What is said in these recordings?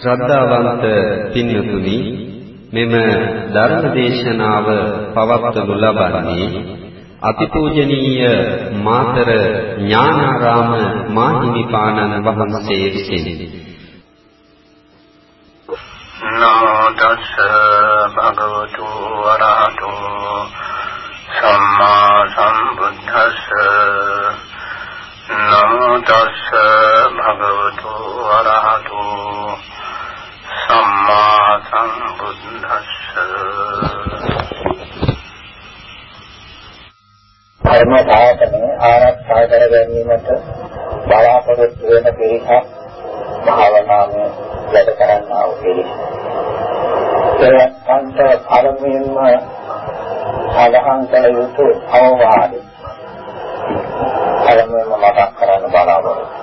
ශ්‍රද්ධාවන්ත පින්තුනි මෙම ධර්ම දේශනාව පවත්වනු ලබන්නේ අතිපූජනීය මාතර ඥානාරාම මාහිමිපාණන් වහන්සේ විසිනි. නමෝ තස්ස භගවතු වරහතෝ සම්මා සම්බුද්දස්ස නමෝ තස්ස භගවතු වරහතෝ සම්මා සම්බුද්දස්ස ධර්ම සාසනය ආරක්ෂා කර ගැනීමට බලාපොරොත්තු වෙන පිරිසක් භාවනාවේ වැඩ කරන්නා වූ පිරිස. ඒවන්ට පළමුවෙන්ම සාධහන් කළ යුතු අවවාදය. පළමුවෙන්ම මතක් කරන්න බලාපොරොත්තු.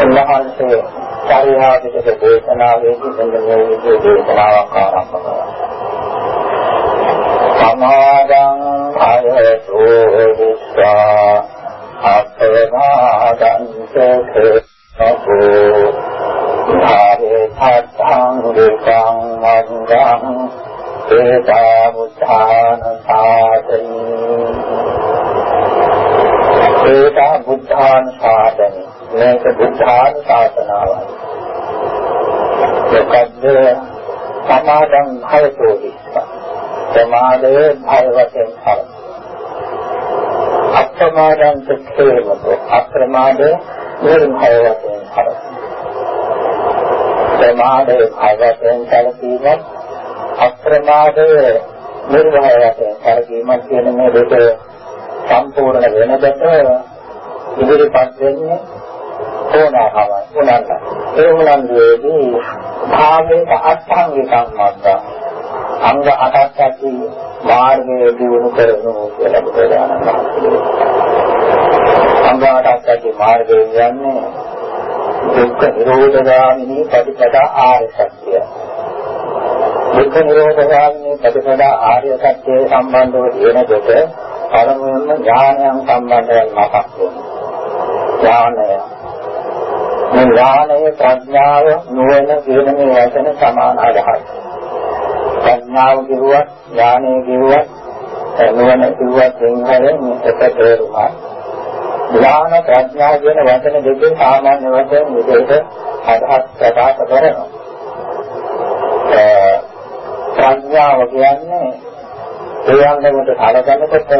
එන්නහන්සේ පරිහාදිත දේශනාවේදී මෙන්න මේ විදිහේ දේශනාවක් ආරම්භ කරනවා. සමාදං අයතු විස්සා අපේනාදං සේකෝ ධාරේ ථාං දේකං මංගං ඒතා බුද්ධාන සාදනි ඒතා බුද්ධාන සාදනි මේක බුද්ධාන ශාසනාවයි. මොකද්ද සමාදන් භයතෝ විස්සා. සමාදයේ භය වශයෙන් හර. අප්‍රමාදං චේමතෝ අප්‍රමාදයේ නිර්භය වශයෙන් හර. සමාදයේ භය වශයෙන් සැලකීමත් අප්‍රමාදයේ නිර්භය වශයෙන් සැලකීමත් කියන මේ දෙක සම්පූර්ණ වෙනකොට ඉදිරිපත් වෙන්නේ ඕනෑකම උනන්න. ඒ උනන්දුවේදී භාවයේ අත්ංගිකම් මද්දා අංග අටක් ඇති මාර්ගයේ දිනු කරනු කියලා බුදුරජාණන් වහන්සේ. අංග අටක් ඇති මාර්ගය කියන්නේ දුක්ඛ නිරෝධගාමිනී ප්‍රතිපදා ආර්ය සත්‍යය. දුක්ඛ නිරෝධගාමිනී ප්‍රතිපදා ආර්ය සත්‍යය සම්බන්ධව කියනකොට පළමුවෙන්ම ඥානයන් සම්බන්ධයෙන් මතක් වෙනවා. ඥානය මේ ඥානය ප්‍රඥාව නුවණ කියන මේ වචන සමාන අදහස්. ප්‍රඥාව කිව්වත් ඥානය කිව්වත් නුවණ කිව්වත් සිංහලෙන් එක තේරුමක්. ඥාන ප්‍රඥා කියන වචන දෙකේ සාමාන්‍ය වශයෙන් විදිහට අදහස් ප්‍රකාශ කරනවා. ප්‍රඥාව කියන්නේ ඒ අංගකට කලකනකොට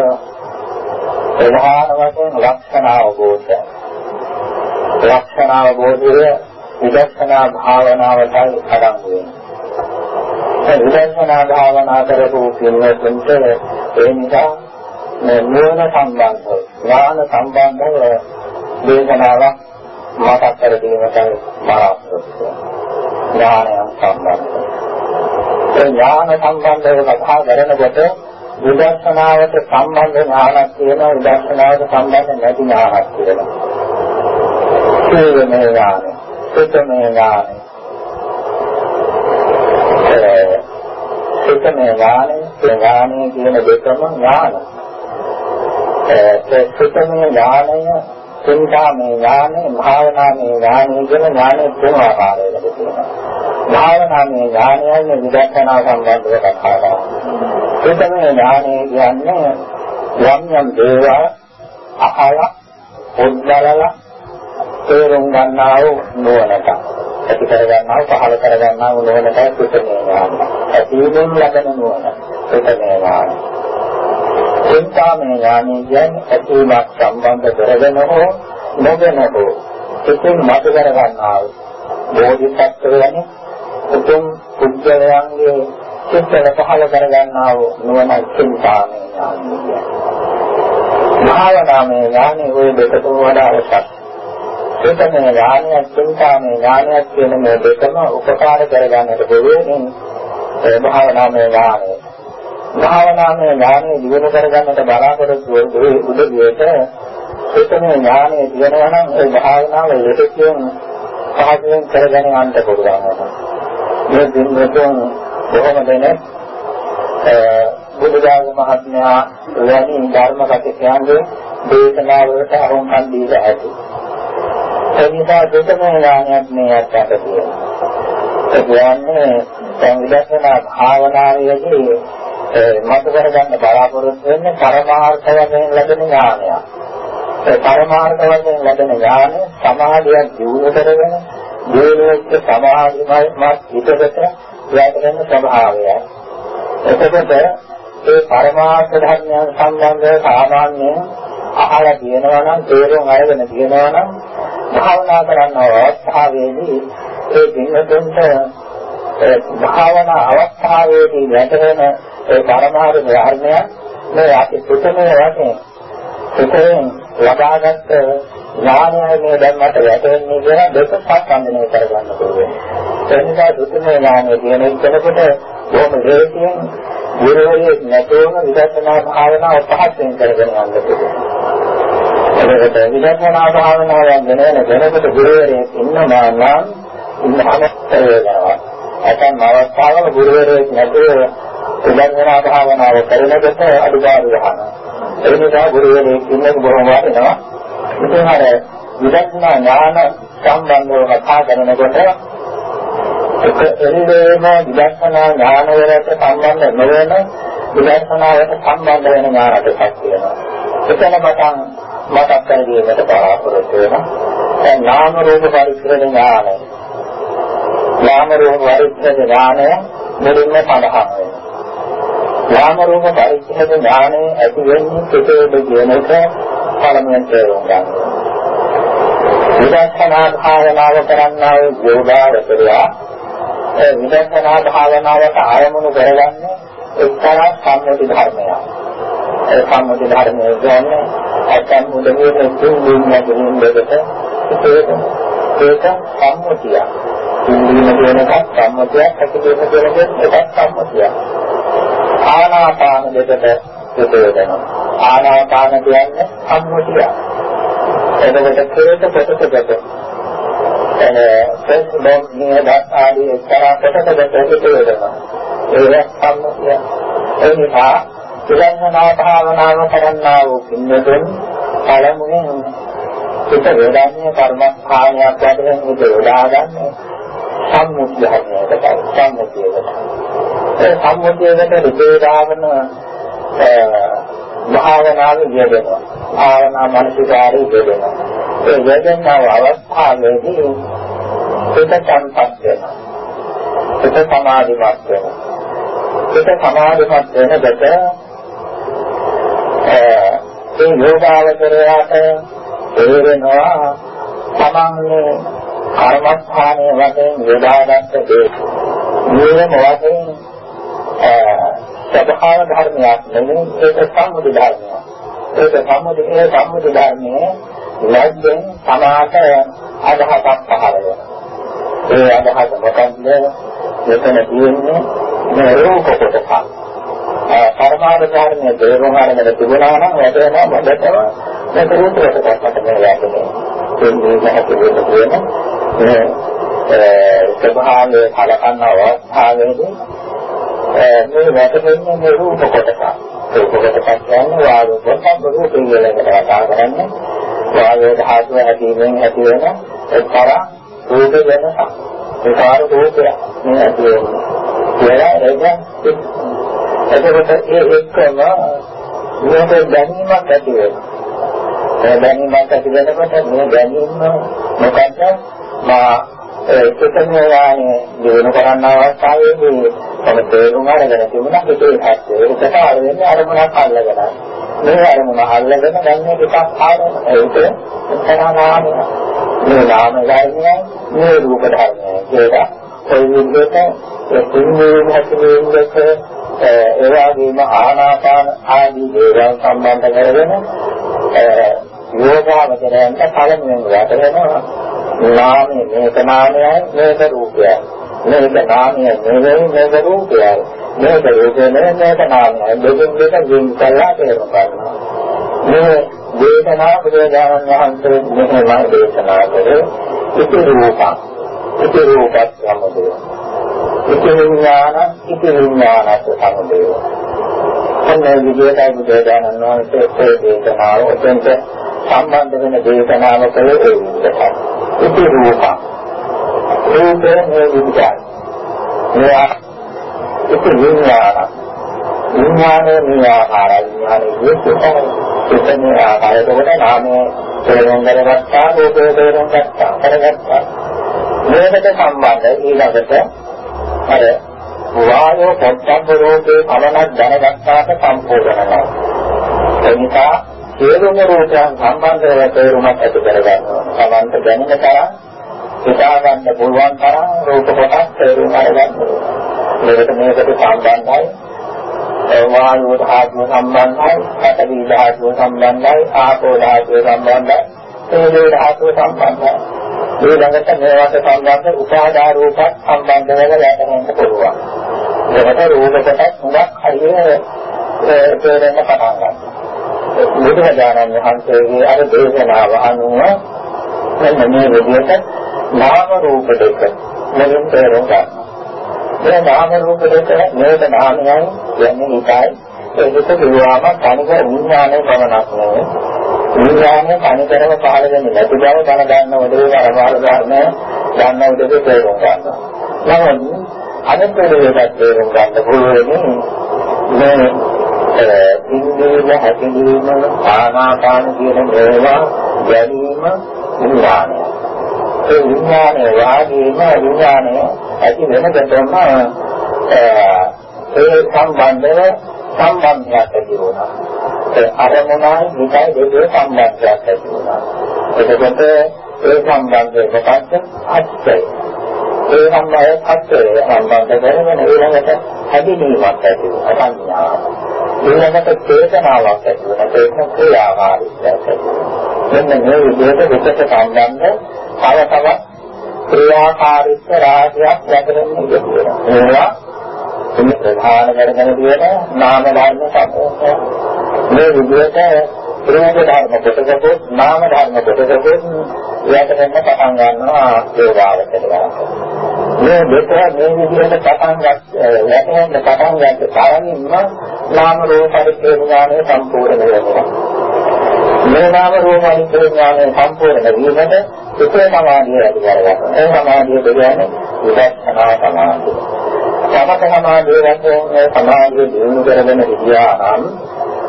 ප්‍රධාන වශයෙන් ලක්ෂණ අවබෝධය ලක්ෂණ අවබෝධය විදර්ශනා භාවනාවටයි අඩංගු වෙන්නේ. විදර්ශනා භාවනා කරපු කෙනෙකුට ඒ නිසා මේ නුවණ සම්බන්ධව ඥාන සම්බන්ධව දේශනාවක් මතක් කර දීමටයි බලාපොරොත්තු ඥානයන් සම්බන්ධව. ඒ ඥාන සම්බන්ධව කතා කරනකොට විදර්ශනාවට සම්බන්ධ ඥානක් තියෙනවා විදර්ශනාවට සම්බන්ධ නැති ඥානක් තියෙනවා. සීලමය ඥාන, සුතමය ඥාන. සුතමය ඥාන, ඥානය කියන දෙකම ඥාන. ඒ සුතමය ඥානය, චින්තාමය ඥානය, භාවනාමය ඥානය කියන ඥාන තුන ආකාරයකට තියෙනවා. භාවනාමය ඥානයයි විදර්ශනා සම්බන්ධව කතා කරනවා. සුතමය ඥානය කියන්නේ යම් යම් දේවල් අහලා පොඩ්ඩලලා තේරුම් ගන්නා වූ නුවණට ඇති කර ගන්නා වූ පහළ කර ගන්නා වූ නුවණට සුතමේ ඥාන. ඇතිවෙන ලබන නුවණ සුතමේ ඥාන. චින්තාමය ඥානය කියන්නේ ඇතිවීමක් සම්බන්ධ කරගෙන හෝ නොගෙන හෝ සිතින් මත කර ගන්නා වූ බෝධිසත්වයන් උතුම් පුද්ගලයන්ගේ චිත්තල පහළ කර ගන්නා වූ නුවණ චින්තාමය ඥානය. භාවනාමය ඥානය ওই දෙකම වඩා අවශ්‍යයි. ඒකම ඥානයක් චින්තාමය ඥානයක් කියන මේ දෙකම උපකාර කරගන්නට පුළුවන් ඒ භාවනාමය ඥානය. භාවනාමය ඥානය දිනු කරගන්නට බලාපොරොත්තු වෙන්නේ උදවියට ඒකම ඥානය දිනනවා නම් ඒ භාවනාව යෙදෙකින් පහසුවෙන් කරගෙන යන්න පුළුවන්. මේ දිනුතුන් බොහොම දෙනෙක් බුදුදාග මහත්මයා වැනි ධර්ම කතිකයන්ගේ දේශනාවලට අරුම්කම් දීලා ඇති. ඒ නිසා දුකම ඥානයක් මේ අත්‍යන්ත තියෙනවා. ඒ කියන්නේ සංවිධානය භාවනාවේදී මත කරගන්න බලාපොරොත්තු වෙන්නේ පරමාර්ථ වශයෙන් ලැබෙන ඥානයක්. ඒ පරමාර්ථ වශයෙන් ලැබෙන ඥානය සමාධියක් දියුණු කරගෙන දියුණුවෙච්ච සමාධිමත් හිතකට යටගෙන ස්වභාවයයි. එතකොට ඒ පරමාර්ථ ධර්මයන් සම්බන්ධව සාමාන්‍යයෙන් අහලා තියෙනවා නම් තේරුම් අරගෙන තියෙනවා නම් භාවනා කරන අවස්ථාවේදී ඒ දිනතුන්ට භාවනා අවස්ථාවේදී වැටෙන ඒ පරමාර්ථ ධර්මයන් මේ අපි සුතමේ වශයෙන් සුතෙන් ලබාගත් ඥානයයි මේ දැන් මට වැටෙන්නේ කියලා දෙක සම්බන්ධනය කරගන්න පුළුවන්. ඒ නිසා සුතමේ ඥානය කියන කෙනෙකුට බොහොම ලේසියෙන් ගුරුවරයෙක් නැතුවම විදර්ශනා භාවනාව පහසෙන් කරගෙන යන්න පුළුවන්. ඒකට විදර්ශනා භාවනාවෙන් වෙන වෙනකොට ගුරුවරයෙක් ඉන්නවා නම් ඉන්නහම වෙනවා. ඇතන් අවස්ථාවල ගුරුවරයෙක් නැතුව විදර්ශනා භාවනාව කරනකොට අදුපාඩු වෙනවා. ඒ නිසා ගුරුවරයෙක් ඉන්නක බොහොම වටිනවා. ඉතින් අර විදර්ශනා ඥාන සම්බන්ධව කතා කරනකොට එක එල්ලේම විදර්ශනා ඥාන වලට සම්බන්ධ නොවන විදර්ශනාවට සම්බන්ධ වෙන ඥාන ටිකක් තියෙනවා. එතන පටන් මතක් කර දීමට බලාපොරොත්තු වෙනවා. දැන් නාම රූප පරිච්ඡේද ඥානය. නාම රූප පරිච්ඡේද ඥානය මුලින්ම පදහම් වෙනවා. නාම රූප පරිච්ඡේද ඥානය ඇති වෙන්නේ කෙසේද කියන එක පළමුවෙන් තේරුම් ගන්න ඕනේ. විදර්ශනා භාවනාව කරන්නා වූ යෝගාවචරයා ඒ විදර්ශනා භාවනාවට ආයමුණු කරගන්නේ එක්තරා සම්මුති ධර්මයක්. ඒ සම්මුති ධර්මය කියන්නේ අත්‍යන්ත මුදමේ තුන්වෙනි ගැනීම දෙකට ඒක ඒක සම්මුතිය. තුන්වෙනි කියන එක සම්මුතියක්, හැකිදෙන කියන එක සම්මුතිය. ආනාපාන දෙකට යොදවනවා. ආනාපාන කියන්නේ සම්මුතිය. එතකොට හේත කොටසකට ප්‍රතිබෝධ නියදත් ආදී එක්තරා කොටසකට හේතුවෙනවා. ඒක සම්මුතිය. ඒ නිසා විදර්ශනා භාවනාව කරන්නා වූ පින්නතුන් පළමුවෙන් හිත වේදන්නේ කර්මස්ථානයක් වශයෙන් හිත යොදාගන්නේ සම්මුතිය හැටියට සම්මුතියකට. ඒ සම්මුතියකට විදේදාගෙන භාවනාවේ යෙදෙනවා. භාවනා මානසිකාරී යෙදෙනවා. ඒ යෙදෙනව අවස්ථාවේදී හිත සංපත් වෙනවා. හිත සමාධිමත් වෙනවා. හිත සමාධිමත් වෙනකොට ඒ යෝගාවචරයට තේරෙනවා තමන්ගේ කර්මස්ථානයේ වශයෙන් යොදාගත්ත දේ. නියම වශයෙන් සබහාන ධර්මයක් නෙමෙයි ඒක සම්මුති ධර්මයක්. ඒක සම්මුති ඒ සම්මුති ධර්මයේ ලැබෙන සමාත අදහසක් පහළ වෙනවා. ඒ අදහස මොකක්ද? මෙතන තියෙන්නේ මේ රූප කොටස. පරමාර්ථ ධර්මයේ තේරුම් ගන්නට තිබුණා නම් වැටෙනවා මොකටද? මේක රූප කොටසක් මත මේ යන්නේ. ඒ මේකට තියෙන මේ ස්වභාවයේ කලකන්න අවස්ථාවේදී මේ වැටෙන්නේ මේ රූප කොටස. රූප කොටස කියන්නේ වායු කොටස රූපේ කියලා කතා කරන්නේ. වායු ධාතුව හැදීමෙන් ඇති වෙන එක්තරා රූප වෙනසක්. ඒකාර රූපය මේ ඇති වෙන්නේ. කියලා ඒක එතකොට ඒ එක්කම මේක දැනීමක් ඇති වෙනවා. ඒ දැනීමක් ඇති වෙනකොට මේ දැනීම මොකද්ද? මා ඒකම යානේ දිනු කරන්න අවස්ථාවේදී තම තේරුම් අරගෙන තිබුණා හිතේ හැත්තේ ඒකට අර වෙන්නේ අරමුණක් අල්ලගෙන මේ අරමුණ අල්ලගෙන දැන් මේ ටිකක් ආරම ඒක තරහනාමය මේ නාම ධර්මයයි මේ රූප ධර්මයයි කියලා ඒ විදිහට ඒ තුන්වෙනි හැකීම් දෙක ඒ වගේම ආනාපාන ආදී දේවල් සම්බන්ධ කරගෙන යෝගාවචරයන්ට පළමුවෙන් වැටෙනවා නාමය මේක නාමයයි මේක රූපයයි. මේක නාමය නෙවෙයි මේක රූපයයි. මේක රූපය නෙවෙයි මේක නාමයයි. දෙකෙන් දෙක වෙන් කළා තේරුම් ගන්නවා මේ දේශනා බුදුරජාණන් වහන්සේ මෙහෙම දේශනා කරේ. ඉති රූපං. ඉති රූපත් සමුදය ඉති විඥාන ඉති විඥානත් සමුදය අන්නේ විදියටයි බුදුරජාණන් වහන්සේ ඒ දේශනාව ඔතෙන්ට සම්බන්ධ වෙන දේශනාව කළේ ඒ විදිහට ඉති රූප රූපේ මේ විදිහයි මෙයා ඉති විඥාන විඥානේ මේ ආකාරයි විඥානේ විශේෂයි ඉතින් ආකාරයට කොට නාමයේ තේරුම් ගන්නගත්තා රූපේ තේරුම් ගත්තා කරගත්තා. මේකට සම්බන්ධ ඊළඟට අර වායෝ පොට්ටබ්බ රූපේ පමණක් දැනගත්තාට සම්පූර්ණයි එනිසා සියලුම රූපයන් සම්බන්ධව තේරුමක් ඇති කරගන්නවා. සමන්ත දැනෙන තරම් හිතා ගන්න පුළුවන් තරම් රූප කොටස් තේරුම් අරගන්න මේකට මේකට සම්බන්ධයි. වායු ධාතුව සම්බන්ධයි, පඨවි ධාතුව සම්බන්ධයි, ආපෝ ධාතුව සම්බන්ධයි, තේජෝ ධාතුව සම්බන්ධයි. ඊළඟට මේවට සම්බන්ධ උපාදා රූපත් සම්බන්ධ වෙලා යටවෙන්න පුළුවන්. ඒකට රූප කොටස් හුඟක් හරියට තේරෙන්න පටන් ගන්නවා. බුදුරජාණන් වහන්සේගේ අර දේශනාව අනුව මෙන්න මේ විදිහට නාම රූප දෙක මෙලෙස තේරුම් ගන්න. මේ නාම රූප දෙක මේක නාමයයි කියන්නේ ඒකයි ඒක කිව්වම තනිකර විඥානයේ පමණක් නෙවෙයි විඥානයේ තනිකරම පහළ වෙන්නේ නැති බව දැන ගන්න උදේ අරමාල ධර්ම ගන්න උදේ තේරුම් ගන්නවා. නමුත් අනිත් දෙයක් තේරුම් ගන්න පුළුවන් මේ ඉන්ද්‍රිය හැකීම ආනාපාන කියන මේවා ගැනීම විඥානය. ඒ විඥානය වාගේම විඥානය ඇති වෙනකොටම ඒ සම්බන්ධව සම්බන්ධයක් ඇති වුණා. ඒ අරමුණයි හිතයි දෙකේ සම්බන්ධයක් ඇති වුණා. එතකොට ඒ සම්බන්ධය මොකක්ද? අත්‍යය. ඒ සම්බන්ධය අත්‍යය සම්බන්ධ කරගෙන ඊළඟට හැදිනීමක් ඇති වෙනවා සංඥාවක්. ඊළඟට චේතනාවක් ඇති වෙනවා චේතන ක්‍රියාකාරීත්වයක් ඇති වෙනවා. මෙන්න මේ විදිහට විකට සම්බන්ධ තව තවත් ක්‍රියාකාරීත්ව රාශියක් යටවෙන්නේ කියනවා. ඒවා මේ ප්‍රධාන කරගෙන තියෙන නාම ධර්ම සම්පූර්ණ මේ විදිහට රූප ධර්ම කොටසකුත් නාම ධර්ම කොටසකුත් යටවෙන්න පටන් ගන්නවා ඒවාවට. මේ දෙක මේ විදිහට පටන් ගන්න වැටෙන්න පටන් ගන්න තරමින්ම නාම රූප පරිච්ඡේඥානය සම්පූර්ණ වෙනවා. මේ නාම රූප පරිච්ඡේඥානය සම්පූර්ණ වීමට සුඛ සමාධිය ඇති කරගන්නවා. ඒ සමාධිය කියන්නේ විදර්ශනා සමාධිය. සමත සමාධිය වශයෙන් සමාධිය දිනු කරගෙන හිටියා නම්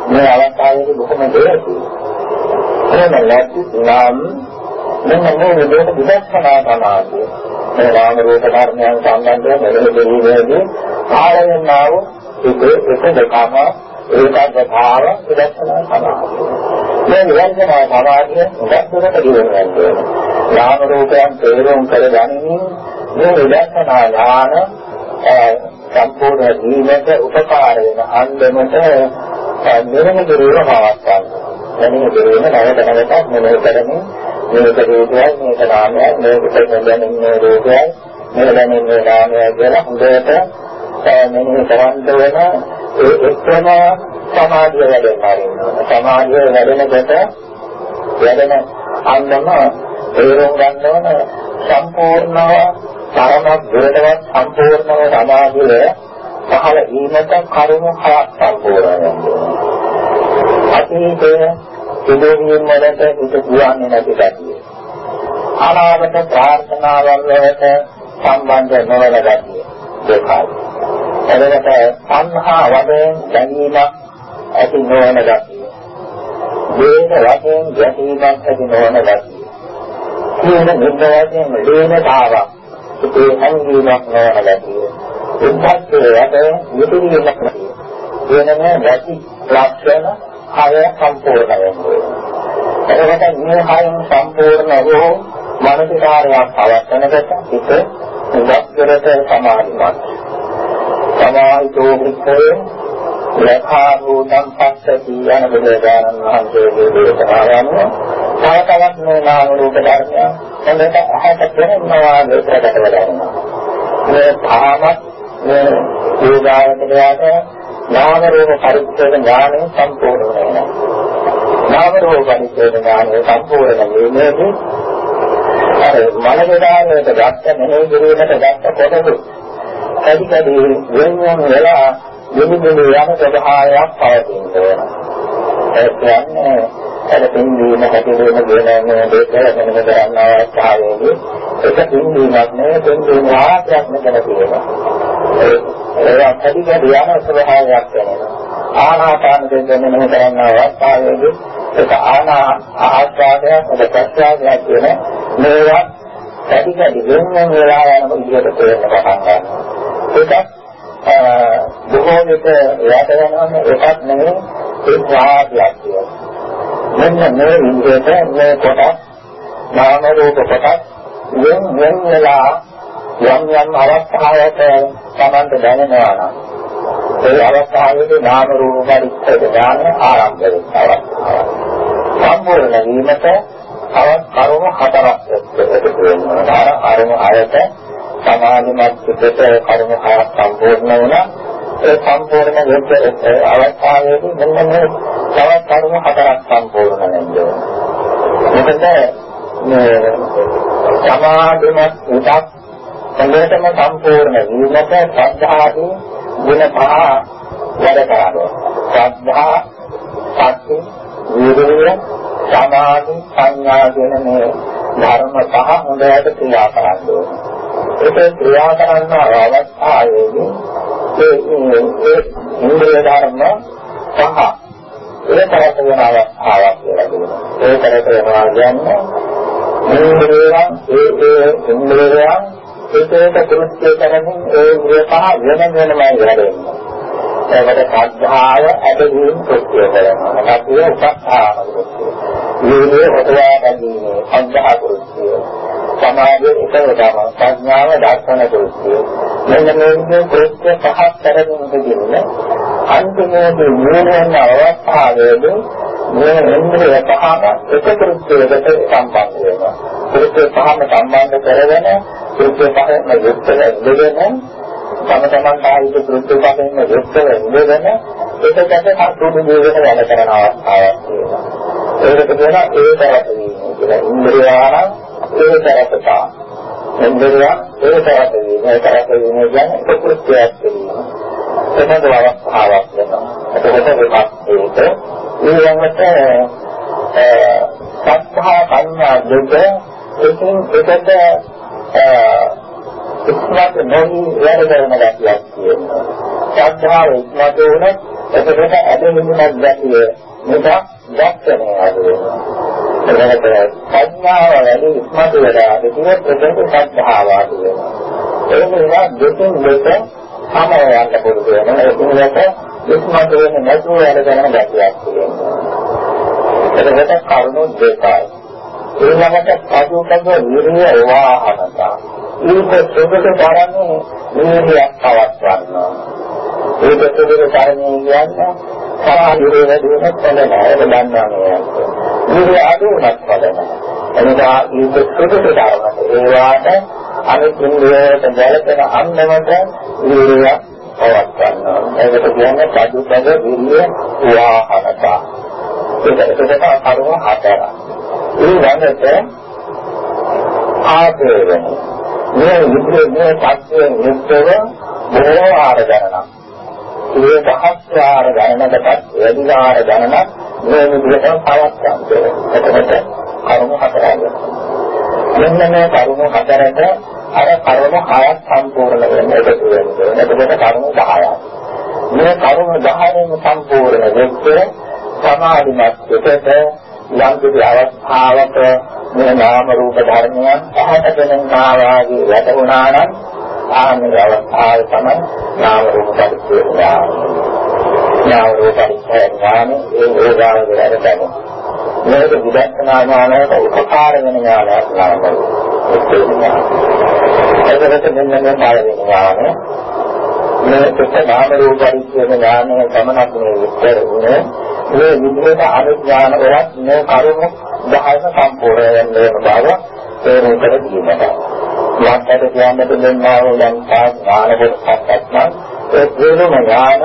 මේ අවස්ථාවේදී බොහොම දෙයකි. එහෙම නැත්නම් මෙන්න මේ විදිහට විදර්ශනා සමාධිය මේ නාම රූප ධර්මයන් සම්බන්ධව මෙලෙස දෙවියන්ගේ ආරයන්නා වූ ඒකේ එක දෙකම ඒකගතාව විදර්ශනා සමාධිය. මේ විදර්ශනා සමාධිය උදැස්තරට දිවෙන්නේ. නාම රූපයන් තේරුම් කරගනිමින් මේ විදර්ශනා ඥාන සම්පූර්ණ ජීවිත උපකාර වෙන අන්දමට මෙරණ කිරීම පවත්වන්න. මෙන්න කිරීම නැවත නැවතත් මෙලෙස කරමින් මේක රූපයයි මේක නාමයයි මේක දැනෙන්නේ රූපයයි මේක දැනෙන්නේ නාමයයි කියලා හොඳට මෙන්න කරන්ත වෙන ඒ එක්කම සමාධිය වැඩෙනවා සමාධිය වැඩෙනකොට වැඩෙන අන්නම තේරුම් ගන්න ඕන සම්පූර්ණව තරමක් දුරටවත් සම්පූර්ණව සමාධිය පහළ වීමට කරුණු හයක් සම්පූර්ණ වෙනවා අතීතයේ සිදුවීම් වලට හිත කියන්නේ නැති ගැතිය. අනාගත ප්‍රාර්ථනාවල් වලට සම්බන්ධ නොවන ගැතිය. දෙකයි. එතකොට සංහා වශයෙන් දැනීමක් ඇති නොවන ගැතිය. දේහ වශයෙන් ගැටීමක් ඇති නොවන ගැතිය. කියන නිද්ද වශයෙන් ලේනතාවක් ඒ සංගීතයක් නොවන ගැතිය. උද්දච්චය වශයෙන් විපිරීමක් නැතිය. වෙනම නැති ලක්ෂණ කය සම්පූර්ණ වෙනවා. එතකොට මේ කයම සම්පූර්ණ වූ මානසිකාරයක් පවත්නකොට හිත උදස්තරට සමාධිමත්. සමාහිතෝ වික්‍රේ ලඛා භූතං පස්සති යන බුදුරජාණන් වහන්සේගේ දේශනාව අනුව තව තවත් මේ නාම රූප ධර්මයන් හොඳට අහකට දෙනවා ප්‍රකට වෙනවා. මේ භාමත් මේ යෝගාවචරයට නාම රූප පරිච්ඡේද ඥානය සම්පූර්ණ වෙනවා. නාම රූප පරිච්ඡේද ඥානය සම්පූර්ණ වීමේදී අර මනෝදානයට ගත්ත මෙහෙය කිරීමට ගත්ත කොටස කඩි කඩි වෙන වෙන වෙලා විවිධ යන ස්වභාවයක් පවතින වෙනවා. ඒ කියන්නේ අර පින්වීම හැටිවීම කියන මේ දෙක වෙනම කරන්න අවස්ථාවේදී එක පින්වීමක් නෙවෙයි පින්වීම වාක්‍යයක් මෙතන තියෙනවා. ඒ අත්‍යධික ධ්‍යාන ස්වභාවයක් වෙනවා. ආනාපාන දෙක මෙහෙම කරන්න අවස්ථාවේදී ඒක ආනා ආස්වාදයක් ඔබ ප්‍රත්‍යාවයක් කියන මේවා පැටි පැටි වෙන වෙලා යන විදිහට තේරෙන්න පටන් ගන්නවා. ඒක බොහෝ විට යට වෙනවම එකක් නෙවෙයි ඒ වාදයක් කියනවා. මෙන්න මේ විදිහට මේ කොටස් නාම රූප කොටස් වෙන වෙන වෙලා යම් යම් අවස්ථාවක තමන්ට දැනෙනවා නම් ඒ අවස්ථාවේදී නාම රූප පරිච්ඡේද ඥාන ආරම්භ වෙනවා. සම්පූර්ණ වීමට තවත් කරුණු හතරක් එකතු වෙනවා. අරමුණු අයට සමාධිමත් චිතට කරුණු හයක් සම්පූර්ණ වුණා. ඒ සම්පූර්ණ වෙච්ච අවස්ථාවේදී මෙන්න මේ තවත් කරුණු හතරක් සම්පූර්ණ වෙනවා. මොකද මේ සමාධිමත් උදක් සංගතම සම්පූර්ණ වීමට සද්ධාදී ගුණ පහ වැඩ කරනවා. සද්ධා, සති, විරිය, සමාධි, සංඥා කියන මේ ධර්ම පහ හොඳට ක්‍රියා කරන්න ඕනේ. ඒක ක්‍රියා කරන අවස්ථාවේදී ඒ ඒ ඉන්ද්‍රිය ධර්ම පහ ඒතරට වෙන අවස්ථාවක් කියලා කියනවා. ඒතරට වෙනවා කියන්නේ ඉන්ද්‍රියයන් ඒ ඒ ඉන්ද්‍රියයන් ඒක ඒක කෘත්‍ය කරමින් ඒ ඉන්ද්‍රිය පහ වෙන වෙනමයි වැඩෙන්නේ. ඒකට සද්ධාය ඇදහිීම කෘත්‍ය කරනවා. නැතිව උපස්ථාන කෘත්‍ය. මේ හොතවා ගැනීම සද්ධා කෘත්‍ය. සමාධිය එකම තමයි. ප්‍රඥාව දර්ශන කෘත්‍ය. මෙන්න මේ කෘත්‍ය පහක් කරගෙන ඉඳගෙන අන්තිමේදී නිවන අවස්ථාවේදී මේ ඉන්ද්‍රිය පහම එක කෘත්‍යයකට සම්බන්ධ වෙනවා. කෘත්‍ය පහම සම්බන්ධ කරගෙන කෘත්‍ය පහම යුක්ත වෙගෙන තම තමන් කායික කෘත්‍ය පහෙන්න යොක්කල ඉඳගෙන ඒකකට සතුටු ජීවිත වැඩ කරන අවස්ථාවක් තියෙනවා. ඒකට කියනවා ඒතරත් වීම කියලා. ඉන්ද්‍රියාන ඒතරත්තා. ඉන්ද්‍රියා ඒතරත් වීම. ඒතරත් වීම කියන්නේ ඒක කෘත්‍යයක් කියනවා. එතනද අවස්ථාවක් වෙනවා. එතකොට විපස්සීත ඊළඟට සත්‍තා කන්‍යා දෙක එකින් එකට ඉස්මතු නොවි වැඩ කරන ගැතියක් තියෙනවා. ශ්‍රද්ධාව ඉස්මතු වුණොත් එතකොට ඇදහිල්ලක් ගැතිය මේක දැක්කනේ අදේනවා. එතකොට ප්‍රඥාව වැඩි ඉස්මතු වෙලා ඉතිවත් එතකොට ශ්‍රද්ධාව ආදි වෙනවා. ඒ නිසා දෙකින් දෙක සමය යන්න පුරුදු වෙනවා. ඒකෙන්ට ඉස්මතු වෙන්නේ නැතුව වැඩ කරන ගැතියක් තියෙනවා. එතකොට කරුණු දෙකයි. ඊළඟට පසුකම විරිය වාහනතා ඒක සුදුසු කරන්නේ නීතියක් පවත්වනවා. ඒක සුදුසු කරන්නේ කියන්නේ සාහිරේ වැඩි වෙනත් නැහැ දන්නවා නේද. නීතිය අඩුවක් පදනවා. එනිසා ඒක සුදුසු කරනවා. ඒ වාට අනිත් ඉන්ද්‍රියට ගැලපෙන අන්නමත නීතිය පවත්වනවා. ඒකට කියන්නේ පසුකම විරිය වාහනතා. ඒක ඒකට කරුණු හතරක්. ඊළඟට ආදේවන මේ විදිහේ මේ සත්‍යයෙන් යුක්තව බොහෝ ආර ගණනක්. ඒ දහස් ආර ගණනකටත් වැඩි ආර ගණනක් මේ විදිහට පවත්වන්න. එතකොට කරුණු හතරයි. මෙන්න මේ කරුණු හතරට අර කරුණු හයක් සම්පූර්ණ වෙන්න එකතු වෙනවා. එතකොට කරුණු 10ක්. මේ කරුණු 10න් සම්පූර්ණ වෙච්ච සමාධිමත් පිටට යම් කිසි අවස්ථාවක මේ නාම රූප ධර්මයන් පහට දෙනවා වාගේ වැටුණා නම් ආන්නේ අවස්ථාවේ තමයි නාම රූප පරිච්ඡේදය. නාම රූප පරිච්ඡේදය ඒ ඒගාව විතර දැනෙන. මේක විදර්ශනා ඥානයට උපකාර වෙන ඥානයක් නාම රූප. ඒකට මෙන්න මේ පළවෙනි ඥානය මේ පිට නාම රූප පරිච්ඡේද ඥානය සමනක් මේ විස්තර වුණේ මේ විදිහට අනුඥාන වලත් මේ කරුණු 10ම සම්පූර්ණ වෙන බව තේරුම් කර දීමට. වාක්‍යයට කියන්නට දෙන්නා වූ යම් ඥාන කොටසක් නම් ඒ සියලුම ඥාන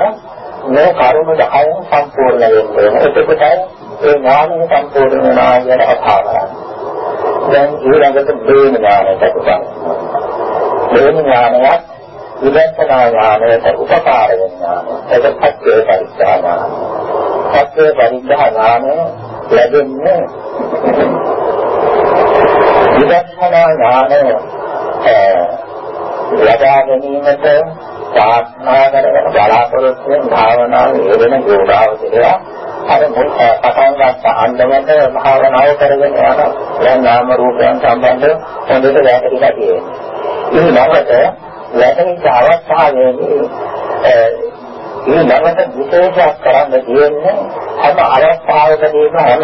මේ කරුණු 10ම සම්පූර්ණ වෙනවා. එතකොට ඒ ඥානය සම්පූර්ණ වෙනවා කියන අභාවය. දැන් ඊළඟට බේන ඥානයට උපකාර. බේන ඥානයක් විදර්ශනා ඥානයට උපකාර වෙන ඥානය. ඒක පත්‍ය පරිඥාන. සත්‍ය පරිඥාන ලැබෙන්නේ විදර්ශනා ඥානය ලබා ගැනීමට ප්‍රාර්ථනා කරන බලාපොරොත්තු වෙන භාවනාව යෙදෙන යෝගාවචරය අර මුල් පටන් ගන්න අන්දමට භාවනාව කරගෙන යන දැන් නාම රූපයන් සම්බන්ධ හොඳට වැටහිලා තියෙනවා. ඉතින් ළඟට වැටහිච්ච අවස්ථාවේදී මේ ළඟට විශේෂයක් කරන්න තියෙන්නේ හැම අවස්ථාවකදීම හැම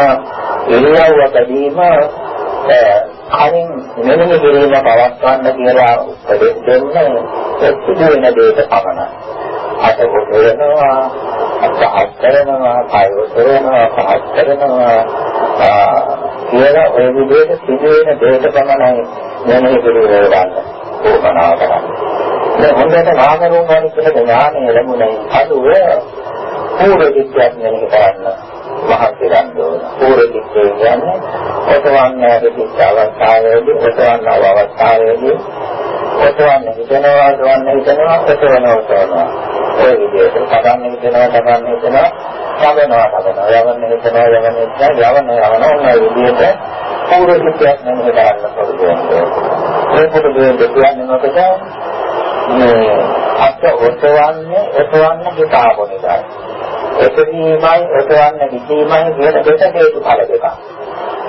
ඉරියව්වකදීම කලින් මෙනෙහි කිරීම පවත්වන්න කියලා උපදෙස් දෙන්නේ සිදු වෙන දෙයක පමණයි. අත උදේනවා අත් කරනවා කය උදේනවා පහත් කරනවා කියලා ඔය විදිහට සිදු වෙන දෙයක පමණයි මෙනෙහි කිරීම ගන්න උපමනා කරන්නේ. දැන් හොඳට නාම රූප වලින් කියන ඥානය ලැබුණේ අදුව පූර්ව විද්‍යාව මෙනෙහි කරන්න මහන්සි ගන්න ඕන. පූර්ව විද්‍යාව කියන්නේ ඔතවන්නේ දෙක අවස්ථාවේදී ඔතවන්නව අවස්ථාවේදී ඔතවන්න හිතනවා ඔතවන්න හිතනවා ඔතවනවා ඔතවනවා. ඒ විදිහට සමන්න හිතනවා සමන්න හිතනවා සමනවා සමනවා යවන්න හිතනවා යවන්න හිතනවා යවන්න යවන්න ඔය විදිහට පූර්ව විද්‍යාව මෙනෙහි කරන්න පුළුවන්. ඒ පොදු දෙයක් කියන්නේ මොකද? මේ අත ඔතවන්නේ ඔතවන්න හිතාපු නිසා. එතනීමයි ඔතවන්න හිතීමයි කියන දෙක හේතු ඵල දෙකක්.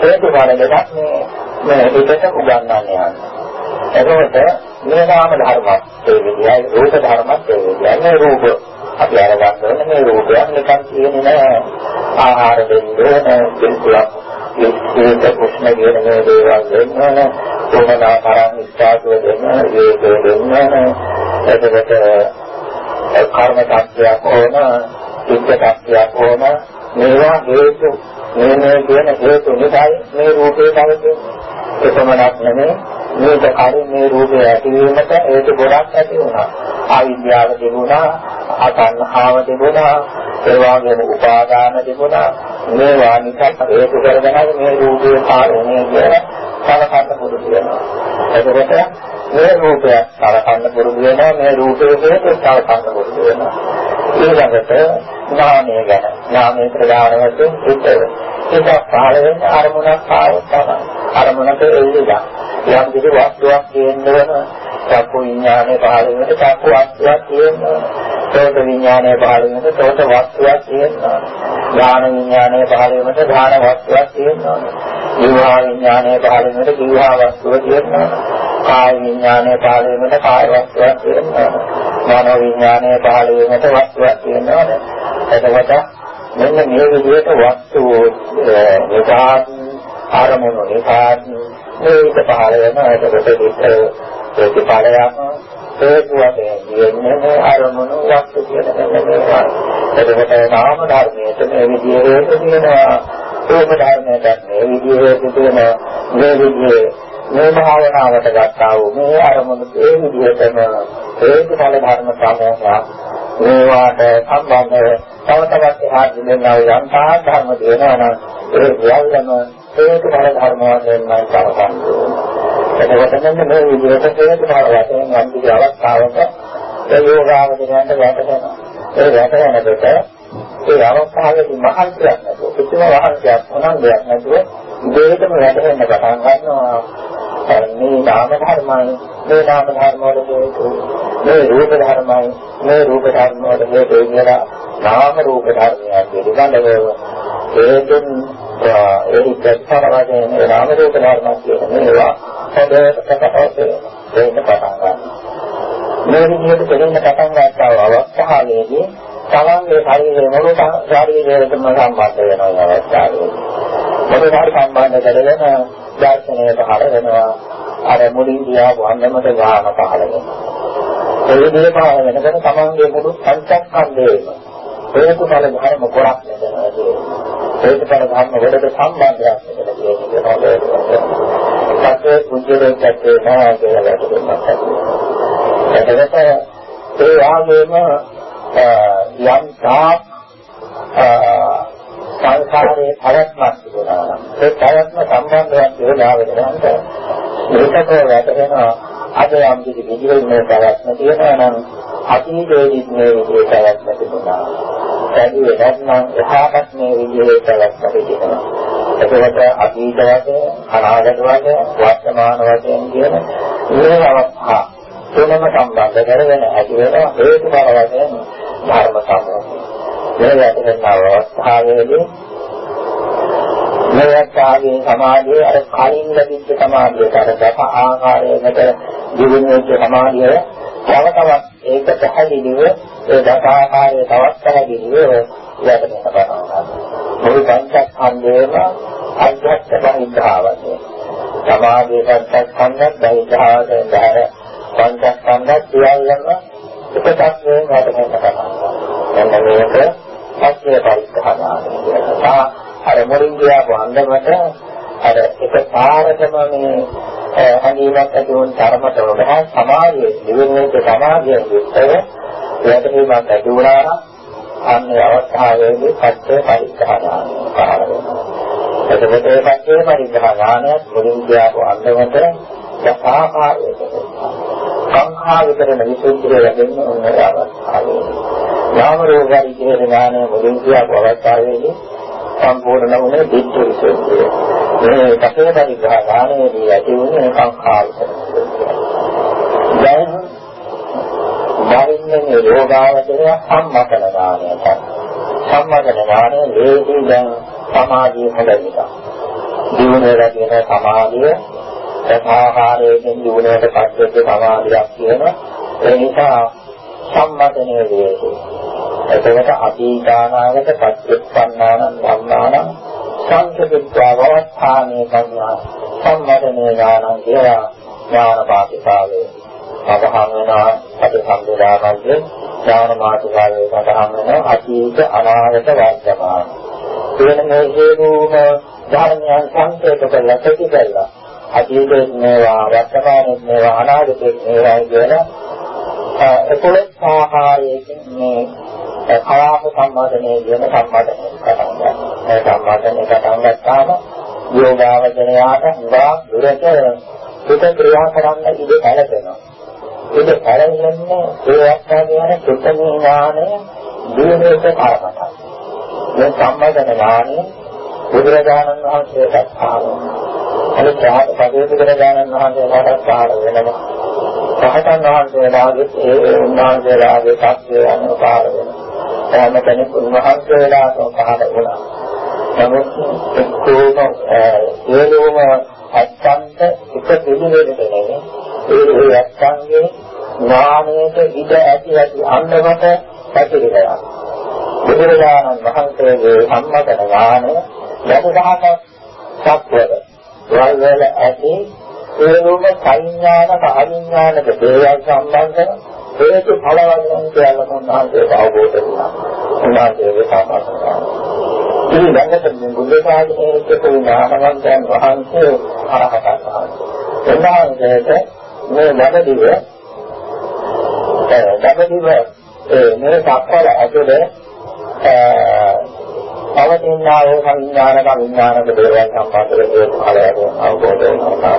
හේතු ඵල දෙකක් මේ මේ හිතට උගන්වන්නේ යන්නේ. එතකොට මේ නාම ධර්මත් ඒ විදිහයි රූප ධර්මත් ඒ විදිහයි මේ රූප අපි අරගන්න ඕනේ. මේ රූපයක් නිකන් කියන්නේ නෑ ආහාර දෙන්න පිළිකුලක් ඒක කුෂ්ණ කියන මේ දේවල් දෙන්න ඕනෑතරම් ඉස්තාවුව දෙන්න ඒක දෙන්න එතකොට කර්ම tattයක් ඕන චිත්ත tattයක් ඕන මේවා හේතු මේ මේ කියන හේතු නිසායි මේ රූපේ පවතින්නේ. එතමනක් නෙමෙයි මේක කලින් මේ රූපය ඇතිවීමට ඒක ගොඩක් ඇති වුණා. ආවිද්‍යාව තිබුණා අතන්හාව තිබුණා ඒ වගේම උපාදාන තිබුණා. මේවා නිසා හේතු කරගෙන මේ රූපේ පාරණය කියලා සලකන්න පුරුදු වෙනවා. එතකොට මේ රූපය සලකන්න පුරුදු වෙනවා මේ රූපයේ හේතු සලකන්න පුරුදු වෙනවා. ඊළඟට ඥානය ගැන. ඥානයේ ප්‍රධාන වශයෙන් හිත. හිත පහළ වෙන අරමුණක් ආවොත් තමයි. අරමුණට එල්ලෙලා යම් කිසි වස්තුවක් තියෙන්න වෙන චක්කු විඥානයේ පහළ වෙනකොට චක්කු වස්තුවක් තියෙනවා සෝත විඥානයේ පහළ වෙනකොට සෝත වස්තුවක් තියෙනවා ඥාන විඥානයේ පහළ වෙනකොට ඥාන වස්තුවක් තියෙනවා ජීවා විඥානයේ පහළ වෙනකොට ජීවා වස්තුවක් තියෙනවා කාය විඥානයේ පහළ වෙනකොට කාය වස්තුවක් තියෙනවා. මනෝ විඥානයේ පහළ වෙනකොට වස්තුවක් තියෙනවා. එතකොට මෙන්න මේ විදිහට වස්තු නිසා ආරමුණු නිසා මේක පහළ වෙනවා. එතකොට විතර ප්‍රතිඵලයක් හේතුවක් කියන්නේ අරමුණු වස්තු කියන මේවා එතකොට නාම ධර්මයේ මේ විදිහේ හේතු තියෙනවා. රූප ධර්මයට මේ විදිහේ හේතු තියෙනවා. මේ විදිහේ මේ භාවනාවට ගත්තා වූ මේ අරමුණු ඒ විදිහටම හේතුඵල ධර්ම සමෝහයක් මේවාට සම්බන්ධව තව තවත් එහාට දෙන්නා වූ යම් තාක් ධර්ම දෙනවා නම් ඒ සියල්ලම හේතුඵල ධර්ම වශයෙන් නම් සලකන්නේ. එතකොට මෙන්න මේ විදිහට හේතුඵල වශයෙන් යම් කිසි අවස්ථාවක ඒ යෝගාවචරයන්ට වැටෙනවා. ඒ වැටෙනකොට ඒ අවස්ථාවේදී මහන්සියක් නැතුව කිසිම වහන්සියක් උනන්දුවක් නැතුව දෙයකම වැටෙන්න පටන් ගන්නවා. මේ නාම ධර්මයි. මේ නාම ධර්ම වල හේතු මේ රූප ධර්මයි. මේ රූප ධර්ම වල හේතු කියලා නාම රූප ධර්මයන් පිළිබඳව හේතුන් ඒ ප්‍රස්තර වශයෙන් මේ නාම රූප ධර්ම කියන මේවා හොඳට ප්‍රකටව වෙන්න පටන් ගන්නවා. මේ විදිහට දෙන්න පටන් ගන්නවා අවස්ථාවේදී තමන්ගේ ශරීරයේ මොන ශරීරයකටම සම්බන්ධ වෙනවා අවස්ථාවේදී. මොන හරි සම්බන්ධ කරගෙන දර්ශනය පහළ වෙනවා. අර මුලින් ගියාපු අන්නමත ගාන පහළ වෙනවා. ඒ විදිහේ පහළ වෙනකොට තමන්ගේ මුළු පංචස්කන්ධයම හේතු ඵල ධර්ම ගොඩක් නෙදෙනවා හේතු ඵල ධර්ම වලට සම්බන්ධයක් නෙදෙනවා කියන්නේ හොඳයි පස්සේ කුජලෙන් පැත්තේ නැහැ කියලා වැටෙනවා එතකොට ඒ ආගමේම යම් තාක් සංසාරයේ පැවැත්මක් තිබුණා නම් ඒ පැවැත්ම සම්බන්ධයක් තිබුණා වෙනකොට මේකට වැටෙනවා අද යම් කිසි විදිහකින් මේ පැවැත්ම තියෙනවා නම් අතීතයේදීත් මේ විදිහේ පැවැත්ම තිබුණා. දැන් නැත්නම් එහාටත් මේ විදිහේ පැවැත්ම තිබෙනවා. එතකොට අතීත වශයෙන්, අනාගත වශයෙන්, වර්තමාන වශයෙන් කියන මේ අවස්ථා තුනම සම්බන්ධ කරගෙන ඇති වෙන හේතුඵල වශයෙන් ධර්ම සම්මෝහය. මේ ඇති වෙන අවස්ථාවේදී මේ ආකාරයේ සමාධිය අර කලින් ලැබිච්ච සමාධියට අර දස ආකාරයකට දිවිනෙච්ච සමාධිය තව තවත් ඒක පැහැදිලිව ඒ දස ආකාරයේ තවත් පැහැදිලිව යටට සබනවා. මුළු පංචස්කන්ධයම අධ්‍යාත්ම බහිද්ධාවසේ සමාධිය පංචස්කන්ධ බහිද්ධාවසේ බාර පංචස්කන්ධ සියල්ලම එකපස් වෙන යටට සබනවා. එන්න මේක සත්‍ය පරිත්‍යාගය කියනවා. අර මුලින් ගියාපු අන්දමට අර එක පාරකම මේ හැඟීමක් ඇති වුණ තරමට වඩා සමාධිය දිවෙන්නේ සමාධිය විස්තර වැටහීමක් ඇති වුණා නම් අන්නේ අවස්ථාවේදී සත්‍ය පරිත්‍යාගය පහළ වෙනවා. එතකොට ඒ සත්‍ය පරිත්‍යාගය මුලින් ගියාපු අන්දමට යථාකාරයට සංඛා විතරන විසුද්ධිය ලැබෙන්නේ ඔන්න අවස්ථාවේ. නාම රෝගයි කියන ඥානය මුලින් කියපු අවස්ථාවේදී සම්පූර්ණ වුණේ දිට්ඨි විසුද්ධිය. මේ කසේ පරිග්‍රහ ඥානයේදී ඇති වුණේ සංඛාරික දැන් වරින්නේ යෝගාවචරය සම්මතන ඥානයට. සම්මතන ඥානය ලේසි දැන් සමාධිය හොඳිට. දිනුනේ කියන සමාධිය සත්‍යාකාරයෙන් දිනුනේට පස්සේ සමාධියක් කියනවා. ඒ නිසා සම්මතනේ වේදී එතකොට අතීතානාගත පච්චුප්පන්නානං ධම්මානං සංකප්පවා වවස්ථානේ කන්නා සම්මතනේ ඥානං කියලා ඥානපාතිකාවේ සඳහන් වෙනවා ප්‍රතිසම්පදානයේ ඥාන මාතිකාවේ සඳහන් වෙන අතීත අනාගත වර්තමාන කියන මේ හේතුම ධර්මයන් සංකේත කරලා ප්‍රති කරලා අතීතේ මේවා වර්තමානයේ මේවා අනාගතේ මේවා කියලා එකොළොස් ආකාරයකින් මේ කලාප සම්මාදනයේ කියන සම්මාදනය පටන් ගන්නවා. ඒ සම්මාදනය පටන් ගත්තාම යෝගාවචරයාට හුඟා දුරට හිත ක්‍රියා කරන්න ඉඩ සැලසෙනවා. ඉඩ සැලසෙන්නේ ඒ අවස්ථාවේ යන සුතමී ඥානය දිනේක කාරණා. මේ සම්මාදන ඥානය බුදුරජාණන් වහන්සේට ආවා. අනිත් සාහත පදේ බුදුරජාණන් වහන්සේලාට ආවා වෙනවා. සහතන් වහන්සේලාගේ ඒ උන්වහන්සේලාගේ සත්‍යය අනුපාර වෙනවා. හැම කෙනෙක් උන්වහන්සේලාට පහළ වුණා. නමුත් එක්කෝම ඒලෝම අත්තන්ට එක පිළිවෙලකට නෙමෙයි. ඒ ඒ අත්තන්ගේ ඥානයට ඉඩ ඇති ඇති අන්නකට පැතිරෙනවා. බුදුරජාණන් වහන්සේගේ සම්මත ඥානය යතුදහක සත්‍යද වල ඇති ඒලෝම සංඥානක අවිඥානක දේවල් සම්බන්ධව හේතු ඵල වශයෙන් කියලා උන්වහන්සේට අවබෝධ වුණා. උන්වහන්සේගේ සාපස්සන. ඉතින් ළඟට බුද්ධ ශාසනයේ තිබුණු ඥානවන්තයන් වහන්සේ අරහතන් වහන්සේ. උන්වහන්සේට මේ ළඟදීව ඒ ළඟදීව මේ සක්වල ඇතුලේ පවතිනා වූ සංඥානක විඥානක දේවල් සම්බන්ධව ඒ ඵලය අවබෝධ වෙනවා.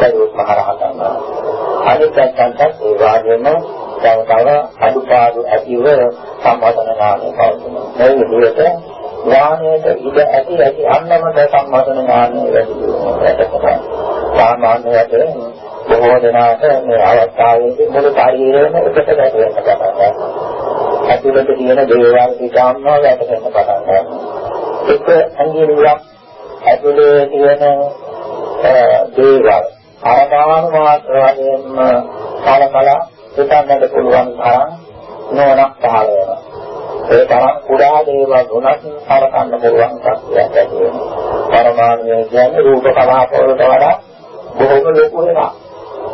ඒක මහරහතන් අනිත් පැත්තට ඒ වගේම තව තව අදුපාඩු ඇතිව සම්බන්ධන ඥානය පවතිනවා. මේ විදිහට ඥානයට ඉඩ ඇති ඇති අන්නමද සම්බන්ධන ඥානය වැඩි වෙනවා. සාමාන්‍ය වශයෙන් බොහෝ දෙනාට මේ අවස්ථාවේදී මුළු ශරීරයම එකට ගැටෙන්න පටන් ගන්නවා. ඇතුළත තියෙන දේවල් ටිකම වැටෙන්න පටන් ගන්නවා. එක ඇඟිල්ලක් ඇතුළේ තියෙන දේවල් අරමාන මාත්‍ර වශයෙන්ම කලකලා හිතන්නට පුළුවන් තරම් නෝනක් පහළ වෙනවා. ඒ තරම් කුඩා දේවල් වුණත් සලකන්න පුළුවන් ශක්තියක් ඇති වෙනවා. පරමාණු කියන්නේ රූප කලාපවලට වඩා බොහෝම ලොකු වෙනවා.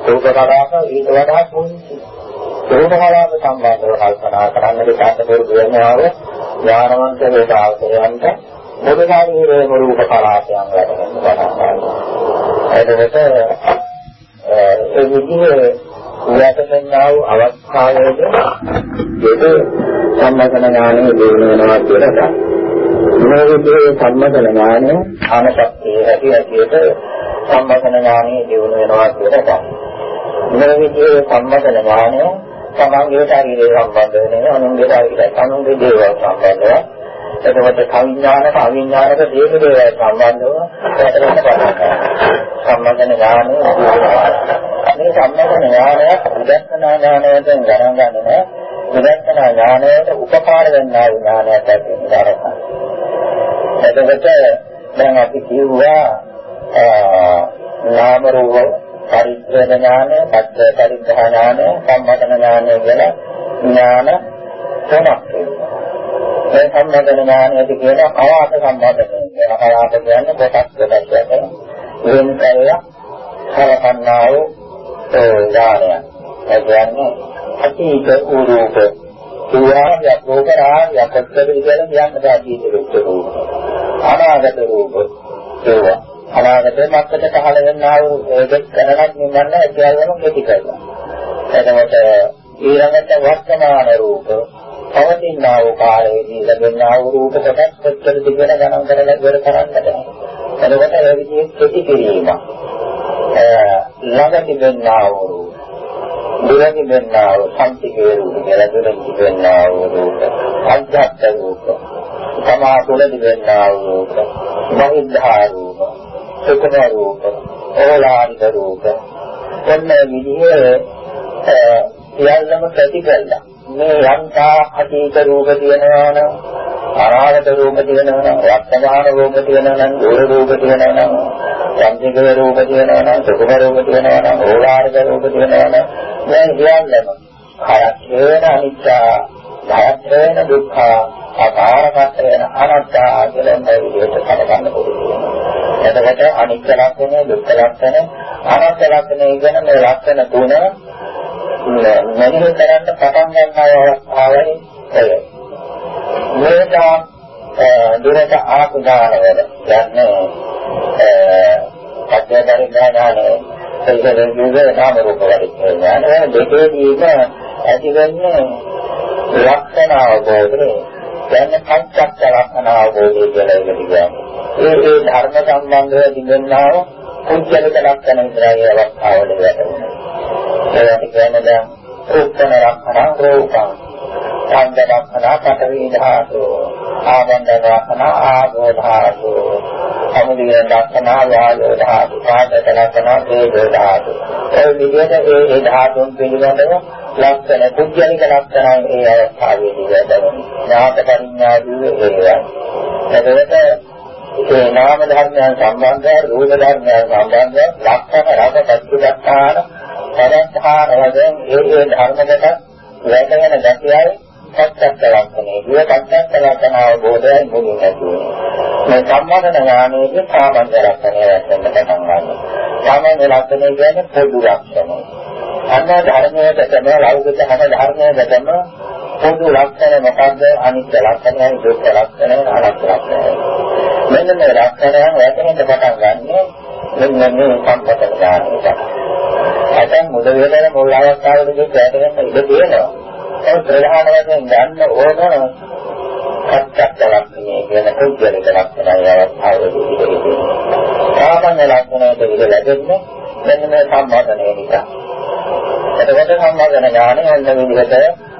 රූප කලාප ඊට වඩා පුංචි. රූප කලාප සම්බන්ධව කල්පනා කරන්න දෙකට පුරුදු වෙනවාව ඥානවන්ත වේදාවතයන්ට මොකද ශරීරයේ රූප කලාපයන් වැඩෙන්න පටන් ගන්නවා. එතකොට ඒ විදිහේ වැටෙනා වූ අවස්ථාවේදී ඒක සම්මතන ඥානෙ දිනු වෙනවා කියලා තමයි. මේ විදිහේ සම්මතන ඥානෙ ආනපත්තේ ඇති ඇතියට සම්මතන ඥානෙ දිනු වෙනවා කියලා තමයි. මේ විදිහේ සම්මතන ඥානය තමන්ගේ ශරීරය සම්බන්ධ වෙන අනුන්ගේ ශරීරය අනුන්ගේ දේවල් සම්බන්ධව එතකොට කවිඥානක අවිඥානක දේක දේවල් සම්බන්ධව වැටෙන්න පටන් ගන්නවා. සම්මතන ඥානය මේ සම්මතන ඥානය විදර්ශනා ඥානයෙන් ගණන් ගන්න නෑ. විදර්ශනා ඥානයට උපකාර වෙන්නා වූ ඥානයක් ඇති වෙනවා. එතකොට දැන් අපි කියුවා නාම රූප පරිච්ඡේද ඥානය, පත්‍ය පරිග්‍රහ ඥානය, සම්මතන ඥානය කියලා ඥාන තුනක් මේ සම්මතන ඥානයට කියන අවාත සම්මතනය කියලා. අවාත කියන්නේ කොටස් කොටස් වශයෙන් වෙන කරලා හරකන්නා වූ ඥානය. ඒ කියන්නේ අතීත උරූප සුවාය යෝගරාය යකත්තර විදියට කියන්න බෑ අතීත රූප. අනාගත රූප ඒවා අනාගතේ මත්තට පහළ වෙන්නා වූ ඒක කරණක් නිවන්න ඒකයම මෙති කරනවා. එතකොට ඊළඟට වර්තමාන රූප පවතිනා වූ කාලයේදී ලැබෙනා වූ රූප කොටස් කොච්චර දිගට ගණන් කරලා ඉවර කරන්නට බෑ. එතකොට ඒ විදිහේ කෙටි කිරීම. ළඟ තිබෙනා වූ රූප දුර තිබෙනා වූ සංසිකේ රූප කියලා දුර තිබෙනා වූ රූප අධ්‍යාත්ම රූප තමා තුළ තිබෙනා වූ රූප මහිද්ධා රූප සුඛම රූප, ඕලාරික රූප, එන්න විදිහේ සියල්ලම ප්‍රතිකල්ලා. මේ යන්තා අතීත රූප තියෙනවා නම්, අනාගත රූප තියෙනවා නම්, වර්තමාන රූප තියෙනවා නම්, දුර රූප තියෙනවා නම්, සංජික රූප තියෙනවා නම්, සුඛම රූප තියෙනවා නම්, ඕලාරික රූප තියෙනවා නම්, මේ සියල්ලම කරේන අනිත්‍ය, ධාත්‍රේන දුක්ඛ, අකාරකත්වේන අනාත්තා කියලා මේ විදිහට සැලකන්න පුළුවන්. එතකොට අනිත්‍ය ලක්ෂණය, දුක්ඛ ලක්ෂණය, අනාත්ම ලක්ෂණය කියන මේ ලක්ෂණ තුන මෙනෙහි කරන්න පටන් ගන්න අවස්ථාවේ එය. මේක දුරට ආපු දානවල යන්නේ පත්‍යතරි ඥානනේ ඒකෙන් කියන්නේ නාම රූප වලින් ඥාන දෙකේදීම ඇති වෙන්නේ ලක්ෂණ අවබෝධය කියන්නේ පංචස්ස ලක්ෂණ අවබෝධය කියලා එකට කියන්නේ. ඒ ඒ ධර්ම සම්බන්ධව දිගෙන්නාව පුද්ගලික ලක්ෂණ විතරයි අවස්ථාවල වැටෙන්නේ. ඒකට කියන්නේ දැන් උත්තර ලක්ෂණ රූපං ඡන්ද ලක්ෂණ පඨවි ධාතු. ආනන්ද ලක්ෂණ ආගෝ ධාතු. සමුදිය ලක්ෂණ වායෝ ධාතු. පාදක ලක්ෂණ තේජෝ ධාතු. ඒ විදිහට ඒ ඒ ධාතුන් පිළිබඳව ලක්ෂණ පුද්ගලික ලක්ෂණ ඒ අවස්ථාවේදී වැඩෙනවා ඥාත පරිඥාදී ඒවා. එතකොට ඒ නාම ධර්මයන් සම්බන්ධ රූප ධර්මයන් සම්බන්ධ ලක්ෂණ රස පච්චුදස්ථාන පරස්ථාන වශයෙන් ඒ ඒ ධර්මකට වැටෙන ගැතියයි සත්‍යත්ව ලක්ෂණය. මේ සත්‍යත්ව ලක්ෂණ අවබෝධයෙන් මුලින් ඇති මේ සම්මාදන ඥානයේ සාමාන්‍ය ලක්ෂණය වැටෙන්න පටන් ගන්නවා. සාමාන්‍ය ලක්ෂණය කියන්නේ පොදු ලක්ෂණය. අන්න ධර්මයකටම ලෞකික හැම ධර්මයකටම පොදු ලක්ෂණ මොකද්ද? අනිත්‍ය ලක්ෂණයයි, දුක්ඛ ලක්ෂණයයි, අනාත්ම ලක්ෂණයයි. මෙන්න මේ ලක්ෂණයන් වැටෙන්න පටන් ගන්නේ මෙන්න මේ සම්පත ඥානයට. ඇතන් මුද වේදන මුල් අවස්ථාවේදී වැටෙන්න ඉඩ තියෙනවා. ඒ ප්‍රධාන වශයෙන් ගන්න ඕන සත්‍යත්ව ලක්ෂණය කියන පුද්ගලික ලක්ෂණය අවස්ථාවේදී ඉතිරි. සාමාන්‍ය ලක්ෂණයට ඉඩ ලැබෙන්නේ මෙන්න මේ සම්මාදනය නිසා. එතකොට සම්මාදන ඥානය යන විදිහට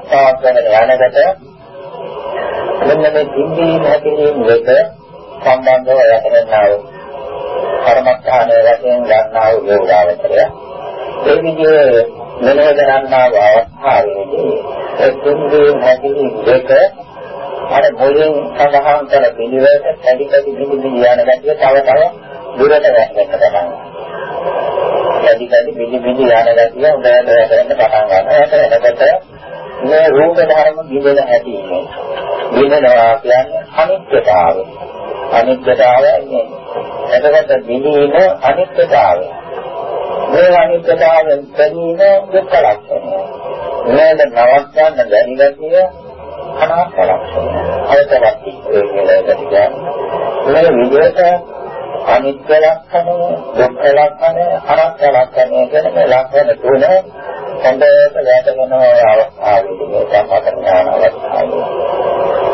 සාස්ත්‍රණ ඥානකට මෙන්න මේ තින්දී නැතිවීම වෙත සම්බන්ධව යටෙන්නා වූ කර්මස්ථානය වශයෙන් ගන්නා වූ යෝගාවචරය ඒ විදිහේ මෙලෙස කරන්නා වූ අවස්ථාවේදී ඒ තින්දී නැතිවීම වෙත අර මොලෙන් සඳහන් කළ පිළිවෙලට කැඩි කැඩි බිඳි බිඳි යන ගැතිය තව තව දුරට වැටෙන්න පටන් ගන්නවා. කැඩි කැඩි බිඳි බිඳි යන ගැතිය උදේට වැටෙන්න පටන් ගන්නවා. එතකොට මේ රූප ධර්ම බිඳෙන හැටි නේ. බිඳෙනවා කියන්නේ අනිත්‍යතාවය. අනිත්‍යතාවය නේ. එතකොට බිඳීම අනිත්‍යතාවය. මේ අනිත්‍යතාවයෙන් බැඳීම දුක්ඛ ලක්ෂණය. මේක නවත්තන්න බැරි ගැතිය අනාත්ම ලක්ෂණය. අයතවත් ඒ කියලා කියන්නේ. මේ විදිහට අනිත්‍ය ලක්ෂණය, දුක්ඛ ලක්ෂණය, අනාත්ම ලක්ෂණය කියන මේ ලක්ෂණ තුන හොඳට වැටෙන අවස්ථාවේදී මේ සම්පතන ඥාන අවස්ථාවේ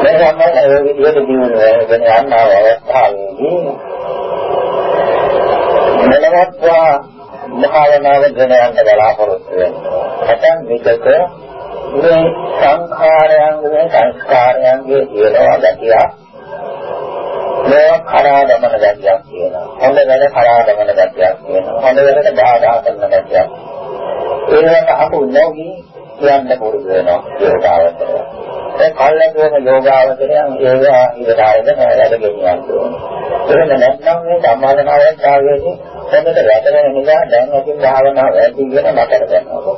මේ සම්මත ඒ විදිහට දිනු වෙන යන අවස්ථාවේදී මෙලවත්වා භාවනාව ගෙන යන්න බලාපොරොත්තු වෙනවා. නැත්නම් මේක මේ සංඛාරයන්ගේ සංස්කාරයන්ගේ තියෙනවා ගැතිය මේවා කරා දමන ගැටියක් තියෙනවා. හොඳ වැඩ කරා දමන ගැටියක් තියෙනවා. හොඳ වැඩට බාධා කරන ගැටියක්. ඒවට අහු නොවි කියන්න පුරුදු වෙනවා යෝගාවචරය. ඒ කල්ලාගෙන යෝගාවචරයන් ඒවා ඉවරාගෙන වැඩ ගෙනියන්න ඕනේ. එහෙම නැත්නම් මේ සම්මාදනාවෙන් ආවේදී හොඳට වැටෙන නිසා දැන් අපි භාවනාව වැඩි වෙන නතර කරනවා.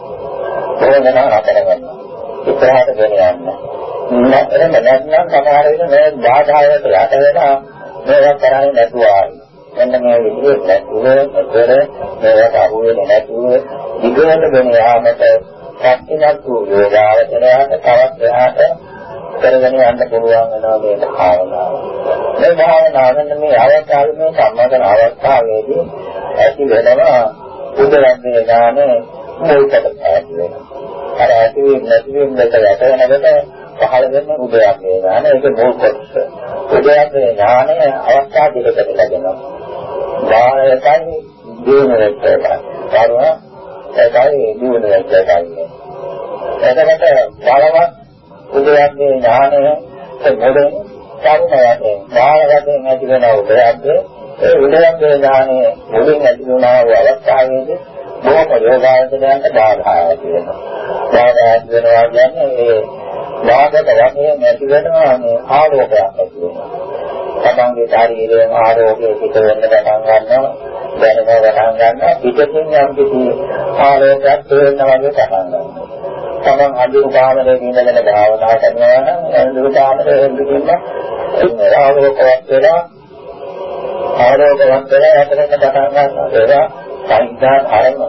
ඕනනම් නතර කරනවා. ඉස්සරහට ගෙන යන්න. නැත්නම් නැත්නම් සමහර විට මේ බාධාවට යට වෙලා මේවා කරන්නේ නැතුව ආයි. මෙන්න මේ විදිහට නැතුව පෙර මේවට අහු වෙන්නේ නැතුව විගණන ගෙන යාමට සත්‍යනත් වූ යෝගාවචරයට තවත් එහාට කරගෙන යන්න පුළුවන් වෙනවා මේ භාවනාව. මේ භාවනාවෙන් මේ අවස්ථාවේ මේ සම්මතන අවස්ථාවේදී ඇති වෙනවා උදලන්නේ ඥානේ මුල්කට ඇති වෙනවා. අර ඇති වෙන්නේ නැති වෙන්නේ දෙක යට වෙනකොට පහළ වෙන උදයන්ගේ ඥාන ඒක මුල් කොටස. උදයන්ගේ ඥානය අවස්ථා දෙකකට ලැබෙනවා. බාහිරයි දිනුනෙත් එකයි. කාරණා ඒකයි දිනුනෙත් එකයි. එතකොට බලවත් උදයන්ගේ ඥානය මොඩේ කර්මයෙන් බාහිරයෙන් ඇති වෙන උදයන්ගේ ඒ උදයන්ගේ ඥානය මුලින් ඇති වුණා වූ අවස්ථාවේදී බොහෝ යෝගාවචරයන්ට බාධා ඇති වෙනවා. බාධා ඇති වෙනවා කියන්නේ ඒ වාදක වශයෙන් ඇති වෙනවා මේ ආලෝකයක් ඇති වෙනවා. තමන්ගේ ශරීරයෙන් ආලෝකයේ පිට වෙන්න පටන් ගන්නවා. දැනෙන පටන් ගන්නවා. පිටින් යම් කිසි ආලෝකයක් තේරෙනවා වගේ පටන් ගන්නවා. තමන් අඳුරු කාමරේ ඉඳගෙන භාවනා කරනවා නම් අඳුරු කාමරේ ඉඳගෙන ආලෝකයක් වෙලා ආලෝකයක් වෙලා යතරෙන් පටන් ගන්නවා. ඒවා සංඥා ධර්ම.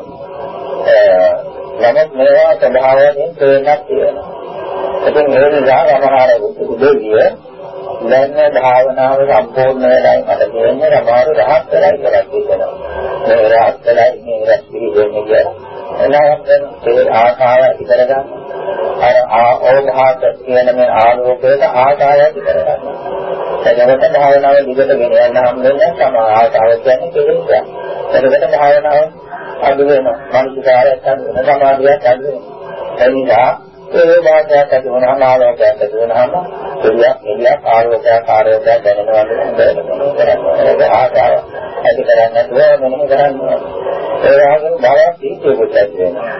නමුත් මේවා ස්වභාවයෙන් තේරෙන්නක් තියෙනවා. ඉතින් මේ නිසා රමහාර උදේවිය දැන් භාවනාව සම්පූර්ණ වෙලායි මට කියන්නේ රමාරු රහත් වෙලා කියලා කියනවා. මේ රහත් වෙලා මේ රැස් පිළිගන්නේ කියලා. එනවාගෙන ඒ ආකාරය ඉතර ගන්න. අර ආෝභාත කියන මේ ආලෝකයට ආකාරය ඉතර ගන්න. එතකොට භාවනාව දිගට ගෙන යන්න හම්බෙන්නේ සම ආකාරය කියන්නේ කෙලෙස්. එතකොට භාවනාව අඩු වෙනවා. මානසිකාරයක් අඩු වෙනවා. සමාධියක් අඩු වෙනවා. එනිසා ඒ වාදයක් ඇති වුණාම ආලෝකයක් ඇති වුණාම එළියක් එළියක් ආලෝකයක් ආලෝකයක් දැනෙනවා නේද ආකාර ඇති කරන්නේ නැතුව මොනම කරන්නේ ඒ වගේම බලයක් දීපේකට ඇති වෙනවා.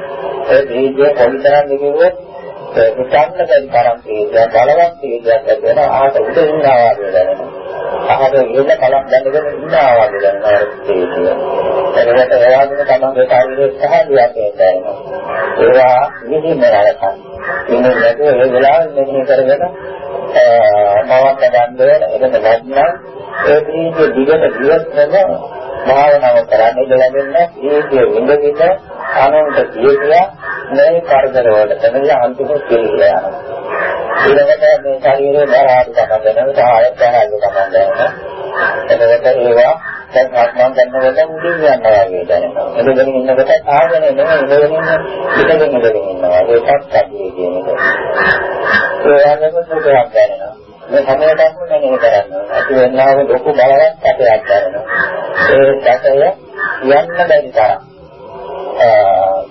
ඒ දීපේ කොයිතරම් නිකුත් හිතන්න බැරි තරම් තේජ බලවත් තේජයක් ඇති වෙනවා ආහත උඩ ඉන්නවා වගේ දැනෙනවා ආහත ඉන්න කලක් දැනගෙන ඉන්නවා වගේ දැනෙනවා තේජය එතකොට ඒ වගේම තමන්ගේ ශරීරයේ සහජයක් දැනෙනවා ඒවා නිදිම රැකගන්න ඉන්නේ නැතුව ඒ වෙලාවෙත් මෙහෙම කරගෙන නවත්ත ගන්න වෙන එකට නැත්නම් ඒ දීගේ දිගට ගියොත් නම් භාවනාව කරන්න ඉඩ ලැබෙන්නේ ඒකේ විඳින්න අනන්ත ජීවිතය මේ කරදර වලට තමයි අන්තිම කෙලිලා යනවා ඊළඟට මේ ශරීරයේ බරාට තමයි වෙනවා ආයත ගන්න තමයි එතකොට ඒවා දැන් ආත්මයන් ගන්නකොට මුදින් යනවා වගේ දැනෙනවා. එතකොට ඉන්නකොට ආගෙන නෙමෙයි ඉඳගෙන ඉඳගෙන ඉඳගෙන ඉන්නවා. ඒකත් ඇදී කියන එක. ඒ වගේම සුඛයක් දැනෙනවා. මේ හැමෝටම මෙහෙම කරන්නේ. අපි වෙනාව ලොකු බලවත් සැපයක් දැනෙනවා. ඒ සැපය යන්න බැරි තරම්.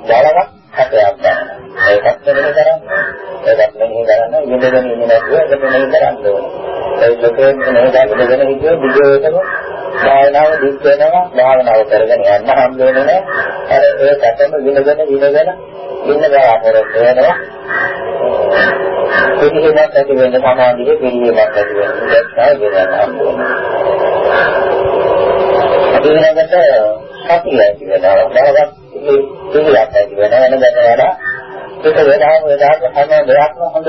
බලවත් සැපයක් දැනෙනවා. ඒකත් මෙහෙම කරන්නේ. ඒකත් මෙහෙම කරන්නේ ඉඳගෙන ඉන්නේ නැතුව ඒක මෙහෙම කරන්න ඕනේ. ඒ ලෝකයෙන් මෙහෙම ඉඳගෙන හිටියොත් විදියටම භාවනාව දික් වෙනවා භාවනාව කරගෙන යන්න හම් වෙන්නේ අර ඒ සැපම විඳගෙන විඳගෙන ඉන්න බාරට වෙනවා. පිළිහෙමක් ඇති වෙන සමාධියේ පිළිහෙමක් ඇති වෙන දැක්කා වෙනවා හම් වෙනවා. අපි ඊළඟට සතිය ඇති වෙනවා. බාරක් පිළිලක් ඇති වෙනවා. වෙන දැන වඩා ඒක වේදාම වේදාම හැම දෙයක්ම හොඳට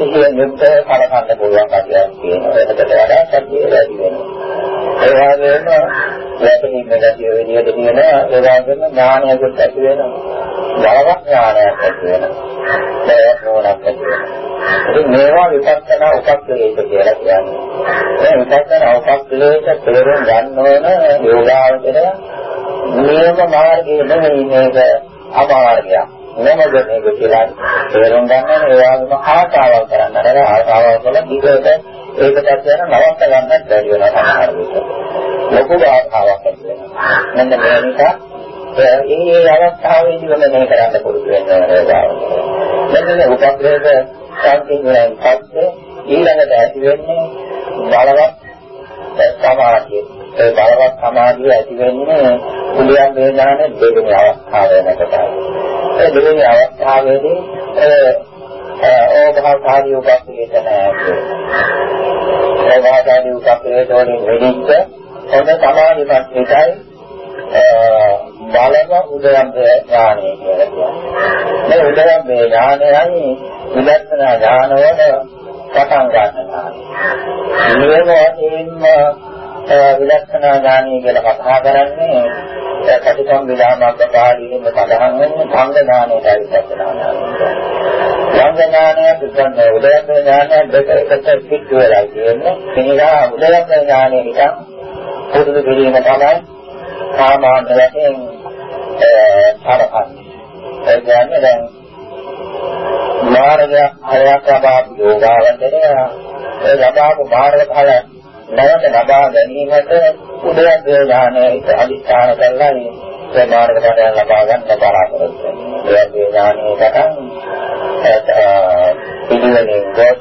සිහියෙන් යුක්ත කලකන්න පුළුවන් කතියක් තියෙනවා. ඒකට වඩා සතිය වැඩි වෙනවා. ඒ වගේම වැටීම ගැතිය විදිහට තියෙනවා. ඒ වගේම ඥානයකුත් ඇති වෙනවා. බලවත් ඥානයක් ඇති වෙනවා. ඒක නෝනක් ඇති වෙනවා. ඉතින් මේවා විපස්සනා උපක්ලේශ කියලා කියන්නේ. මේ විපස්සනා උපක්ලේශ තේරුම් ගන්න ඕන යෝගාවචරය නියම මාර්ගයේ නෙමෙයි මේක අමාර්ගයක්. මොනවද මේක කියලා තේරුම් ගන්න ඕනේ ඒ වගේම ආශාවල් කරන්න. අර ආශාවල් කළ දිගට ඒකටත් යන නවත්ත ගන්නත් බැරි වෙනවා සමහර විට. ලොකු ආශාවක් ඇති වෙනවා. මෙන්න මේ නිසා ඒ ඒ අවස්ථාවේදී වල මේ කරන්න පුරුදු වෙන්න ඕනේ. මෙන්න මේ උපක්‍රේත සංකීර්ණයෙන් පස්සේ ඊළඟට ඇති වෙන්නේ බලවත් සමාධිය. ඒ බලවත් සමාධිය ඇති වෙන්නේ කුලියන් වේදානේ දෙවෙනි අවස්ථාව වෙනකොටයි. ඒ දෙවෙනි අවස්ථාවේදී ඒ ඕභාසාදී උපක්ඛේත නැහැ. ඕභාසාදී උපක්ඛේත වලින් වෙදිච්ච හොඳ සමාධිමත් එකයි බලව උදයන්ගේ ඥානය කියලා කියන්නේ. මේ උදයන්ගේ ඥානයයි විදර්ශනා ඥානවල පටන් ගන්නවා. නියම වශයෙන්ම විදර්ශනා ඥානය කියලා කතා කරන්නේ කටිකම් විලාමක පාළියෙම සඳහන් වෙන්නේ සංඝ ඥානයයි විදර්ශනා ඥානය. සංඝ ඥානය පිටන්නේ උදයන්ගේ ඥානය දෙක එකට පිට වෙලා තියෙන්නේ. එනිසා උදයන්ගේ ඥානය නිකන් පුරුදු කිරීම තමයි සාමාන්‍ය වශයෙන් සලකන්නේ. ඒ කියන්නේ දැන් මාර්ගය හරයක් ලබාපු යෝගාවචරය ඒ ලබාපු මාර්ග ඵල නැවත ලබා ගැනීමට උදයක් ඥානයේ අදිස්ථාන කරලා ඒ මාර්ග ඵලය ලබා ගන්න බලාපොරොත්තු වෙනවා. ඒ ඥානයේ පිළිවෙලින් ගොස්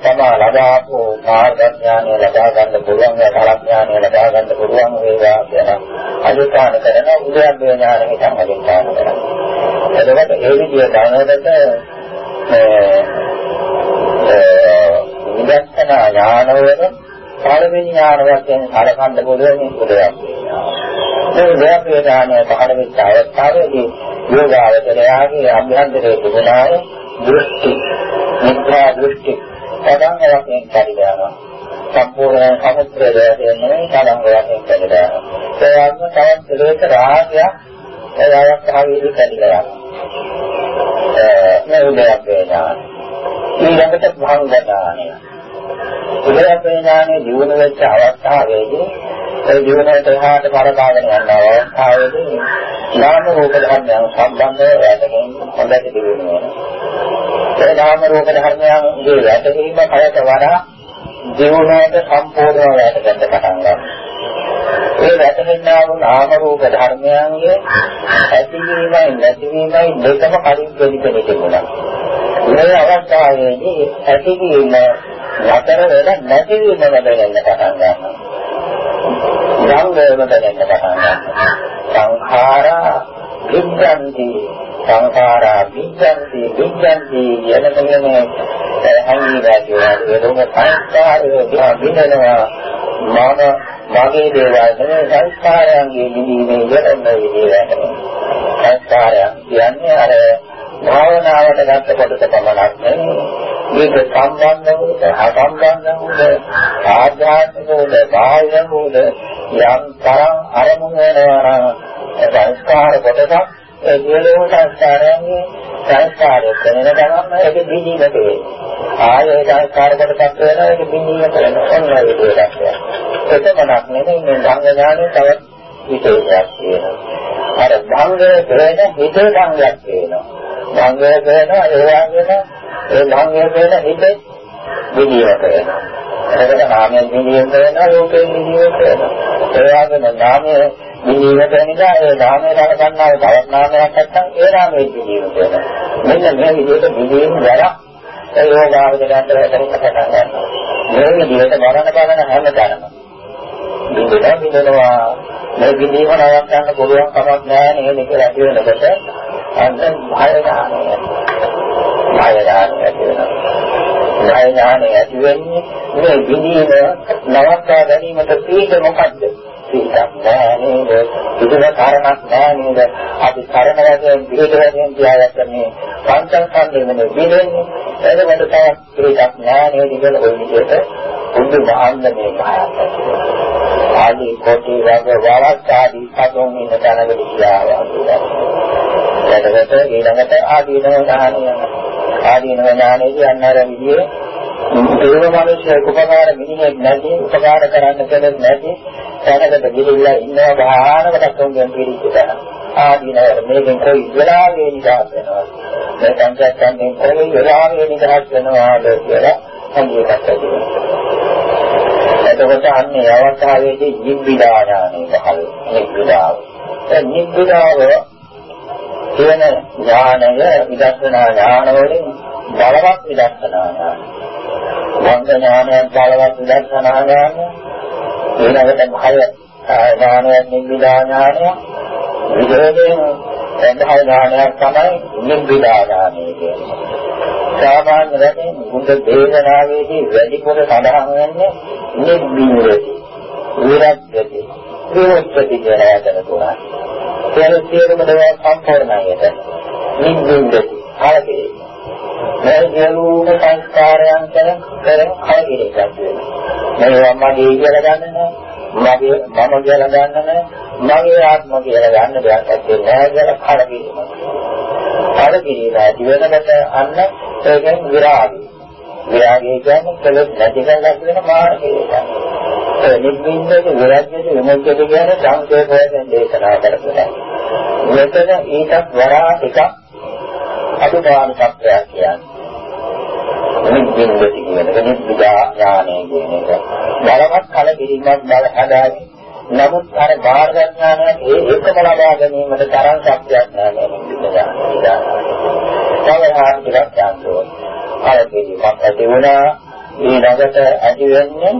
තමා ලබාපු මාර්ග ඥානය ලබා ගන්න පුළුවන් ඒ කල ඥානය ලබා ගන්න පුළුවන් වේවා කියන අදිස්ථාන කරන උදයක් ඥානය හිතන් අදිස්ථාන කරනවා. එතකොට ඒ විදිහට දැනනකොට විදර්ශනා ඥානවල පළවෙනි ඥාන වශයෙන් හරකන්න පුළුවන් උදයක්. මේ උදයක් ඥානය පහළ වෙච්ච අවස්ථාවේදී යෝගාවචරයාගේ අභ්‍යන්තරයේ තිබුණාය දෘෂ්ටි මිත්‍යා දෘෂ්ටි පදංග වශයෙන් කඩිනවා. සම්පූර්ණ සමුද්‍රය දෙන්නේ පදංග වශයෙන් කඩිනවා. ඒ වගේම තවත් දෙලෙක රාගයක් ඒ අවස්ථාවේදී කඩිනවා. මේ උදයක් ඥානය. ඊළඟට භංග ඥානය. උදයක් ඥානය ජීවන වෙච්ච අවස්ථාවේදී ඒ ජීවනයට එහාට කරකාගෙන යන අවස්ථාවේදී නාම රූප ධර්මයන් සම්බන්ධව වැටෙන හොඳට දිවෙනවා. ඒ නාම රූප ධර්මයන්ගේ වැටීම කයට වඩා ජීවනයට සම්පූර්ණව වැටෙන්න පටන් ගන්නවා. ඒ වැටෙනා වූ නාම රූප ධර්මයන්ගේ ඇතිවීමයි නැතිවීමයි දෙකම කලින් දෙලිපෙන තිබුණා. මේ අවස්ථාවේදී ඇතිවීම නතර වෙලා නැතිවීම වැඩෙන්න පටන් ගන්නවා. සංවේම දැනෙන්න පටන් ගන්නවා. සංඛාරා විඥාන්ති සංඛාරා විඥාන්ති විඥාන්ති යන මෙන්නේ හැංගිලා කියන වෙනම සංස්කාරය දිහා බිනනවා මම මගේ දේවල් නෙවෙයි සංස්කාරයන්ගේ නිදීමේ යන විදිහට සංස්කාරයන් කියන්නේ අර භාවනාවට ගත්ත කොටස පමණක් නෙවෙයි මේක සම්බන්ධ වූද අසම්බන්ධ වූද ආධ්‍යාත්මික වූද බාහිර වූද යම් තරම් අරමුණු වෙනවා නම් සංස්කාර කොටසක් ඒ සියලුම සංස්කාරයන්ගේ සංස්කාරය වෙන ගමන් ඒක බිඳීමට වේ. ආයේ සංස්කාර කොටසක් වෙනවා ඒක බිඳීමට වෙනවා. ඔන්න ඒ විදිහට. එතමනක් නෙමෙයි මේ ධම්ම ඥානෙ තවත් විශේෂයක් තියෙනවා. අර ධම්මයේ ප්‍රේණ හිතේ ධම්මයක් තියෙනවා. ධම්මයේ ප්‍රේණ ඒ වගේම ඒ ධම්මයේ ප්‍රේණ හිතේ බිඳීමට වෙනවා. එතකොට නාමයෙන් බිඳීමට වෙනවා රූපයෙන් බිඳීමට වෙනවා. ඒ වගේම නාමයේ බිඳීමට වෙනවා ඒ නාමයේ ගන්නා තවත් නාමයක් නැත්නම් ඒ නාමයේ බිඳීමට වෙනවා. මෙන්න මේ විදිහට බිඳීම වල ඒ යෝගාවදයන්ට වැඩි පටන් ගන්නවා. මේ විදිහට බලන බලන හැමදාම බිඳලා බිඳනවා මේ බිඳීම නවත්තන්න පුළුවන් කමක් නැහැ නේද කියලා ඇති වෙනකොට. අන්න භය ඥානය. භය ඥානය ඇති වෙනවා. ණය ඥානය ඇති වෙන්නේ මේ විදීම නවත්වා ගැනීමට පීඩ මොකද්ද? පීඩක් නෑ නේද? කිසිම කාරණක් නෑ නේද? අපි කරන වශයෙන් පිළිද වශයෙන් තියාගත්තනේ පංචස්කන්ධෙම විදෙන්නේ. එතකොට තවත් පීඩක් නෑ නේද කියලා ওই විදිහට උන්දු මහන්නනේ කායත්. ආදී කොටි වගේ වරක් ආදී සතුන් ඉන්න තැනකට ගියා. එතකොට ඊළඟට ආදීනව ඥානය ආදීනව ඥානය කියන්නේ අර විදිහේ ඒව මිනිස්සු උපකාර මිනිහෙක් නැති උපකාර කරන්න කෙනෙක් නැති තැනකට ගිහිල්ලා ඉන්නවා බාහනකට උන්ගෙන් පිළිච්ච තැන. ආදීනව මේකෙන් කොයි වෙලාවෙ නිදහස් වෙනවා මේ සංකල්පයෙන් කොයි වෙලාවෙ නිදහස් වෙනවාද කියලා සංකේතයක් තියෙනවා එතකොට අන්නේ අවස්ථාවේදී නිබ්බිදා ඥානෙ පහළ නිබ්බිදාව. ඒ නිබ්බිදාව කියන ඥානය විදර්ශනා ඥාන වලින් බලවත් විදර්ශනා ඥාන. වංග ඥානයන් බලවත් විදර්ශනා ඥාන. ඊළඟට භය ඥානයන් නිබ්බිදා ඥානය. විදේශයෙන් එන්දහය ඥානයක් තමයි නිබ්බිදා ඥානය කියන්නේ. සාමාන්‍ය වශයෙන් බුද්ධ දේශනාවේදී වැඩිපුර සඳහන් වෙන්නේ නිබ්බිදති. විරජ්‍යති. විමුක්ති කියන වචන තුනයි. කියන සියලුම දේවල් සම්පූර්ණයි එතන. නිබ්බිදති. ආදී මේ සියලුම සංස්කාරයන් කරන කරන කලකිරීමක් වෙනවා. මේවා මගේ කියලා ගන්න නෑ. මගේ මම කියලා ගන්න නෑ. මගේ ආත්ම කියලා ගන්න දෙයක් නැත්තේ නෑ කියලා කලකිරීමක්. කලකිරීම ඇති වෙනකොට අන්න ඒකෙන් විරාගය. විරාගය කියන්නේ කෙලෙස් නැති කරලා කියන මාර්ගය. ඒ නිබ්බින්දේ විරාගයේ විමුක්තිය කියන්නේ සංකේතයෙන් දේශනා කරපුවා. මෙතන ඊටත් වඩා එකක් අදුපාන සත්‍යයක් කියන්නේ. නිබ්බින්දති කියන එක නිබ්බිදා ඥානය කියන එක. බලවත් කල පිළිමක් බල හදාගෙන නමුත් අර බාහිර ඥානය ඒ එකම ලබා ගැනීමට තරම් ශක්තියක් නැහැ නිබ්බිදා ඥානය. තවහාට ටිකක් යන්න කල පිළිමක් ඇති වුණා ඊළඟට ඇති වෙන්නේ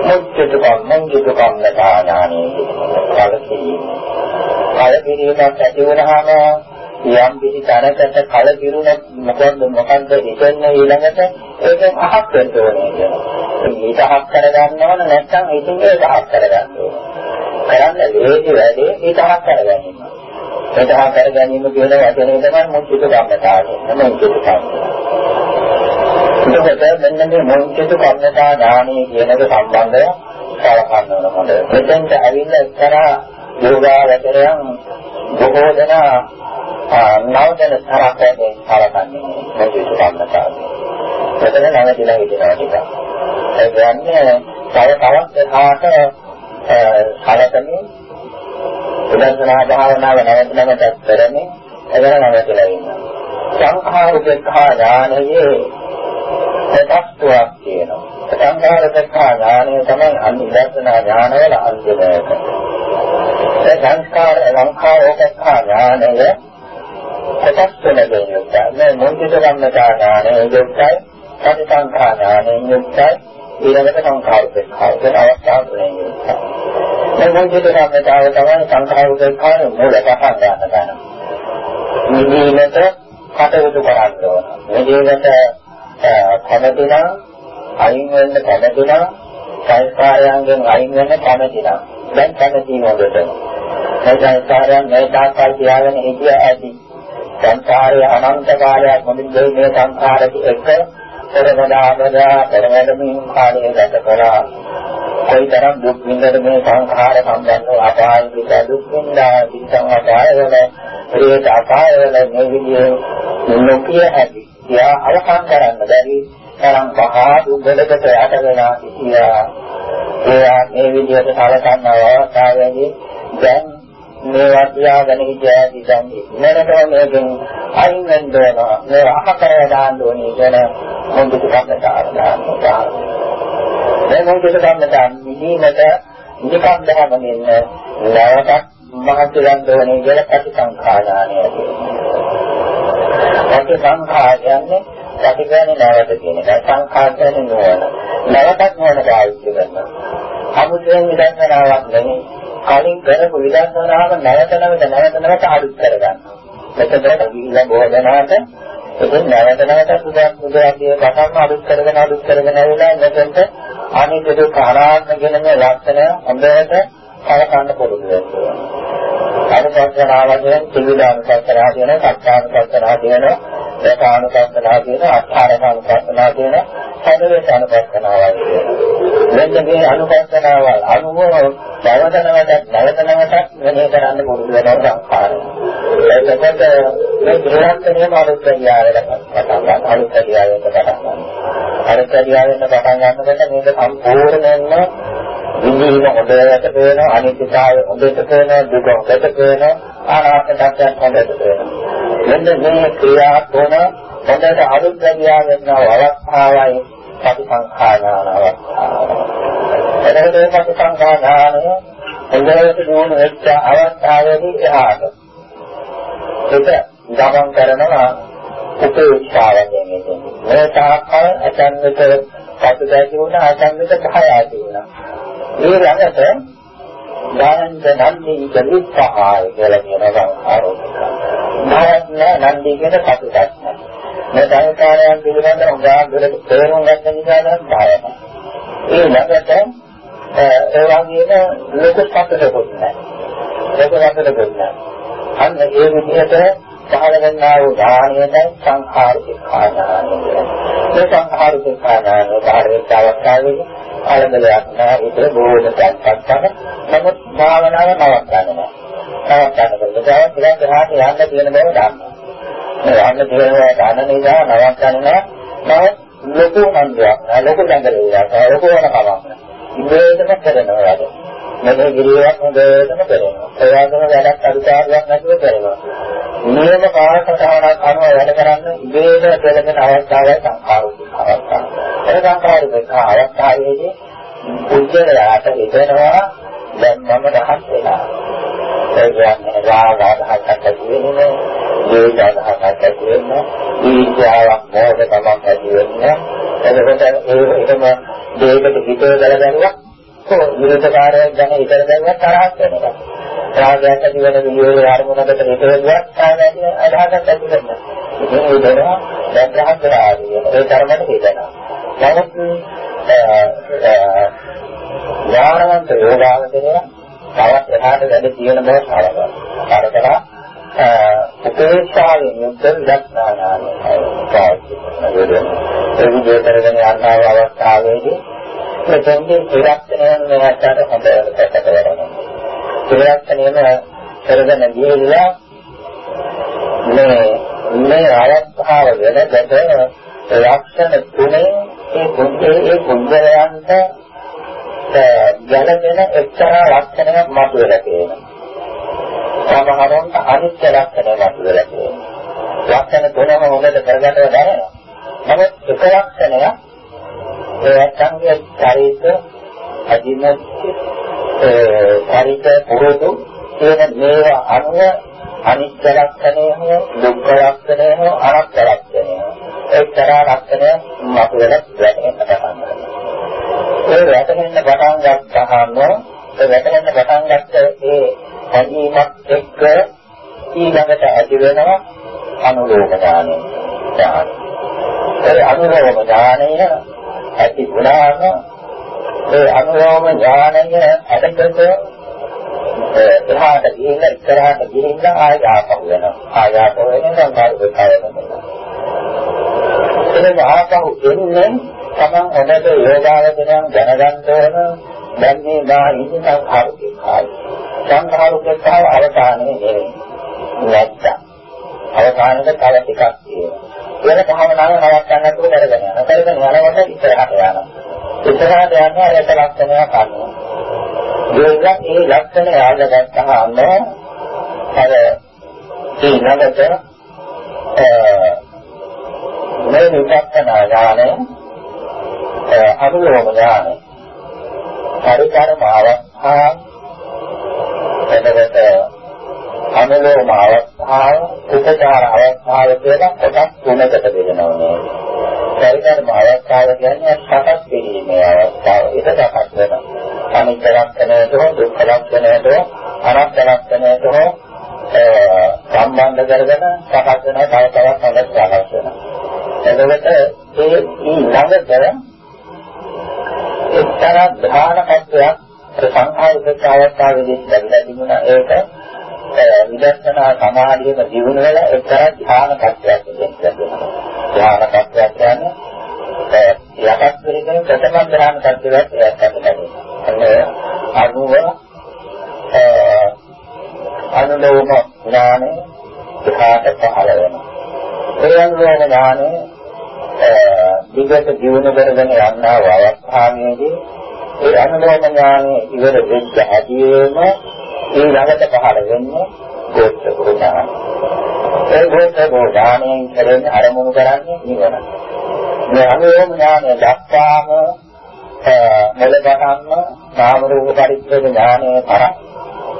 මුච්චිත කම්මං ජිත කම්මතා ඥානය කල පිළිම. කල පිළිමක් ඇති වුණාම යම් කිසි තැනකට කල පිරුණ මොකද මොකන්ද හිතන්නේ ඊළඟට ඒකෙන් අහක් වෙන්න ඕනේ කියනවා. මේක අහක් කරගන්න ඕන නැත්නම් ඉතින් ඒක අහක් කරගන්න ඕන. කරන්න ලේසි වැඩේ ඒක අහක් කරගන්න. ඒක අහක් කරගැනීම කියන වචනේ තමයි මුචිත කම්මතාවය. මුචිත කම්මතාවය. එතකොට මෙන්න මේ මුචිත කම්මතා දානය කියන එක සම්බන්ධව කලකන්න ඕන හොඳ. මෙතෙන්ට ඇවිල්ලා එක්තරා යෝගාවචරයන් බොහෝ දෙනා නවදන තරකයෙන් කලකන්නේ මොකද සම්මතාවය. එතන නැවතිලා හිටිනවා ටික. ඒ කියන්නේ තව තවත් එහාට කලකන්නේ උදර්ශනා භාවනාව නැවත නැවතත් කරන්නේ එතන නැවතිලා ඉන්නවා. සංඛාර උපේක්ඛා ඥානයේ ප්‍රත්‍යක්ෂයක් තියෙනවා. සංඛාර උපේක්ඛා ඥානය තමයි අනිදර්ශනා ඥානවල අන්තිම එක. ඒ සංස්කාර සංඛාර උපේක්ඛා ඥානය කොටස් වෙනකින් යුක්තයි. මේ මොන්තිත ගන්නතා ඥානය යුක්තයි. සති සංඛා ඥානය යුක්තයි. ඊළඟට සංඛාර උපේක්ෂාව වෙන අවස්ථාව තුනෙන් යුක්තයි. මේ මොන්තිත ගන්නතාව තමයි සංඛාර උපේක්ෂාවේ මූල පහක් ගන්න. නිදීමට කටයුතු කරන්න ඕන. නිදීමට කැමතිනම් අයින් වෙන්න කැමතිනම් සංස්කාරයන්ගෙන් අයින් වෙන්න කැමතිනම්. දැන් කැමති මොකද? මේ සංස්කාරයන් මේ තාක්කල් තියාගෙන හිටිය ඇති. සංසාරයේ අනන්ත කාලයක් මොදින් මේ සංසාරෙක එක. පෙරවදාවදා පෙරවැදමින් කාලය ගත කරා කොයිතරම් දුක් විඳද මේ සංඛාර සම්බන්ධව අපාය පිට දුක් විඳා පිටං අපාය වල ප්‍රේත අපාය වල මේ විදිහේ නොකිය හැකි යා අවසන් කරන්න බැරි තරම් පහා දුක්වලකට යට වෙලා සිටියා. ඒ මේ විදිහට සලකන අවස්ථාවේදී දැන් මේවා තියාගෙන හිටියා කියන්නේ නේද මේකෙන් අයින් වෙන්න ඕන. මේ අහකරය දාන්න ඕනේ කියන මොන්දුක කන්නට දාන්නවා මේ මොන්දුක කන්නට නිදීමට නිකම් දහමමින් නැවතත් මහත් ගන්න ඕනේ කියලා ප්‍රතිසංඛාඥානය ප්‍රති සංඛා කියන්නේ ප්‍රති කියන්නේ නැවත කියන එක. සංඛා කියන්නේ නෝන නැවතත් නෝන පාවිච්චි කරනවා? අමුතුවෙන් විදර්ශනාවක් නෙමෙයි. කලින් කරපු විදර්ශනාව නැවත නැවත නැවත නැවත අලුත් කරගන්නවා. මෙතනට ගිහිල්ලා බොහෝ දෙනාට ඉතින් නැවත නැවත සුදක් මුදලාගේ පටන්ම අලුත් කරගෙන අලුත් කරගෙන ඇවිල්ලා මෙතනට අනිත් දුක අනාත්ම කියන මේ ලක්ෂණ හොඳට කලකන්න පුරුදු වෙනවා. අනුසස්සනාවයෙන් ත්‍රිවිධානුසස්සනා කියන සත්‍යානුසස්සනා කියන දසානුසස්සනා කියන අට්ඨාරකානුසස්සනා කියන සදවේශානුසස්සනාවයි කියන. මෙන්න මේ අනුසස්සනාවල් අනුව නැවත නැවතත් නැවත නැවතත් මෙහෙ කරන්න පුරුදු වෙනවා සංස්කාරය. එතකොට මේ ගෘහස්ථනියම අනුස්සතියාවෙන් පටන් ගන්න අනුස්සතියාවෙන් පටන් ගන්න. අනුස්සතියාවෙන් පටන් ගන්නකොට මේක සම්පූර්ණයෙන්ම විඳීම හොඳට පේනවා අනිත්‍යතාවය හොඳට පේනවා දුක හොඳට පේනවා ආනාත්ම tattයක් හොඳට පේනවා මෙන්න මේ ක්‍රියා තුන හොඳට අලුත් ගියා වෙනව අවස්ථාවයි ප්‍රතිසංඛානාන අවස්ථාව එතකොට මේ ප්‍රතිසංඛානාන හොඳට දුණු වෙච්ච අවස්ථාවේදී එහාට ඒක ගමන් කරනවා උපේක්ෂාවෙන් මේ තාක්කල් අසංගත සතුට ඇති වුණා අසංගත භය ඇති වුණා. ඒ ළඟට දානන්ද නන්දි කලිස්සහාය කියලා කියන සංස්කාරෝ. නායත් නෑ නන්දි කියන සතුටක් නෑ. මේ සංස්කාරයන් පිළිබඳව උගා දුරට තේරුම් ගන්න නිසා නම් භයයි. ඒ ළඟට ඒ වගේම ලෝක සතුටකුත් නෑ. ලෝක සතුටකුත් නෑ. අන්න ඒ විදිහට පහළ වෙනා වූ ඥානයයි සංඛාර විඛානානය. මේ සංඛාර විඛානානය ධාර්මික අවස්ථාවේදී අලබලයක් නැහැ. ඒක බොහෝම සත්‍යක්ෂම නමුත් භාවනාව නවත්තන්න නෑ නවත්තන්න බෑ ඒක ගහට යන්න තියෙන බව දන්නවා. මේ යන්න තියෙන බව දන්න නිසා නවත්තන්න නෑ නමුත් ලොකු මන්දයක් ලොකු දඟලයක් ලොකු වෙන කමක් ඉබේටම කරනවා යාද මේ ගිරියක් හොඳටම කරනවා ඒ වගේම වැඩක් අදුකාරයක් නැතුව කරනවා නියම කාලසටහනක් අනුව වැඩ කරන්න ඉබේට පෙළෙන අවස්ථාවයි සංඛාරුක අවස්ථාව. ඒ සංඛාරුක අවස්ථාවේදී උද්දේශයට හිතෙනවා දැන් මම රහත් වෙලා. ඒ කියන්නේ රාගාදහසක් ඇති වෙන්නේ, දේශාදහසක් ඇති වෙන්නේ, ඊර්ෂ්‍යාවක් මොහොතකමක් ඇති වෙන්නේ. එතකොට ඒ එකම දෙයකට හිතේ දලදරුවක් කො විරෝධකාරයක් ගැන හිතන දැනුවත් තරහක් වෙනවා. රාගයක් ඇති වෙන විදිහේ අරමුණකට හිතෙද්දිවත් සාමාන්‍ය අදහසක් ඇති වෙනවා. ඉතින් ඒ දෙනවා දැන් රහත් වෙනවා. ඒ තරමට හිතනවා. නමුත් ඥානවන්ත යෝගාවචරය තවත් එහාට වැඩ තියෙන බව සාරගන්න. කාරකලා උපේක්ෂාවෙන් යුක්ත විදක්නානාමයි. ඒ විදිහට කරගෙන යන අවස්ථාවේදී මෙතෙන්දී ත්‍රිලක්ෂණයන් මෙහාට හොඳට පැත්තට වෙනවා. ත්‍රිලක්ෂණයම කරගෙන ගියලා මේ මේ අවස්ථාව වෙනකොට ලක්ෂණ තුනේ ඒ කුද්ධේ ඒ කුද්ධයන්ට ගැළපෙන එක්තරා ලක්ෂණයක් මතුවලා තියෙනවා. සමහරවන්ට අනිත්‍ය ලක්ෂණ මතුවලා තියෙනවා. ලක්ෂණ තුනම හොඳට කරගන්නව දැනෙනවා. නමුත් එක ලක්ෂණයක් ඒ සංගය චරිත අදිනත් ඒ චරිත පුරුදු කියන මේවා අනුව අනිත්‍ය ලක්ෂණය හෝ දුක්ඛ ලක්ෂණය හෝ අනාත්ම ලක්ෂණය එක්තරා ලක්ෂණය මතුවලා වැටෙන්න පටන් ගන්නවා. ඒ වැටෙන්න පටන් ගත්තාම ඒ වැටෙන්න පටන් ගත්ත ඒ හැඟීමත් එක්ක ඊළඟට ඇති වෙනවා අනුලෝම ඥානය. ඒ අනුලෝම ඥානය ඇති වුණාම ඒ අනුලෝම ඥානය අදකට එහාට ගිහින් ඉස්සරහට ගිහින් ආය ආපහු වෙනවා. ආය ආපහු වෙනවා සංකාර දෙකයි. එතන ආපහු එන්නේ තමන් හොඳට යෝගාවචරයන් දැනගන්න ඕන දැන් මේ දා ඉන්න සංඛාරුකේ කායි. සංඛාරුකේ කාය අවසානයේ නෙවෙයි. නැත්නම් අවසානයේ තව ටිකක් තියෙනවා. වෙන භාවනාව නවත්තන්න නැතුව කරගෙන යනවා. කරගෙන යනකොට ඉස්සරහට යනවා. ඉස්සරහට යනවා ඒක ලක්ෂණයක් අනුව. ඒක ඒ ලක්ෂණය ආලගත්තාම අර ඊළඟට මේ විපස්සනා ඥානය අනුලෝම ඥානය පරිකාරම අවස්ථා එතකොට අනුලෝම අවස්ථාව උපචාර අවස්ථාව කියලා කොටස් තුනකට බෙදනවා මේ පරිකාරම අවස්ථාව කියන්නේ සකස් කිරීමේ අවස්ථාව ඒක සකස් වෙනවා අනිත්‍ය ලක්ෂණයට හෝ දුක්ඛ ලක්ෂණයට හෝ අනාත්ම ලක්ෂණයට හෝ සම්බන්ධ කරගෙන සකස් වෙන තව තවත් හොඳ සකස් වෙනවා එතකොට ඒ ඊළඟට එක්තරා ධානකත්වයක් සංඛාරික අවස්ථාවේදී ලැබිලා තිබුණා ඒක විදර්ශනා සමාධියම දිනු වෙලා එක්තරා ධානකත්වයක් ලැබෙනවා. ධානකත්වයක් කියන්නේ යටත් වෙන ප්‍රථම ධානකත්වයක් ඒකට ලැබෙනවා. අනුව අනුලෝම ඥානෙ ධාත පහළ වෙනවා. ඒ අනුලෝම ඥානෙ දිගට ජීවන කරගෙන යනා අවස්ථාවේදී ඒ අනුලෝම ඥානෙ ඉවර වෙච්ච හැටියෙම ඒ ළඟට පහළ වෙන්නේ ගෝත්‍ර ඥාන. ඒ ගෝත්‍ර ඥානයෙන් කරන්නේ අරමුණු කරන්නේ නිවන. මේ අනුලෝම ඥානය දක්වාම මොළබටන්ම නාම රූප පරිච්ඡේද ඥානය තර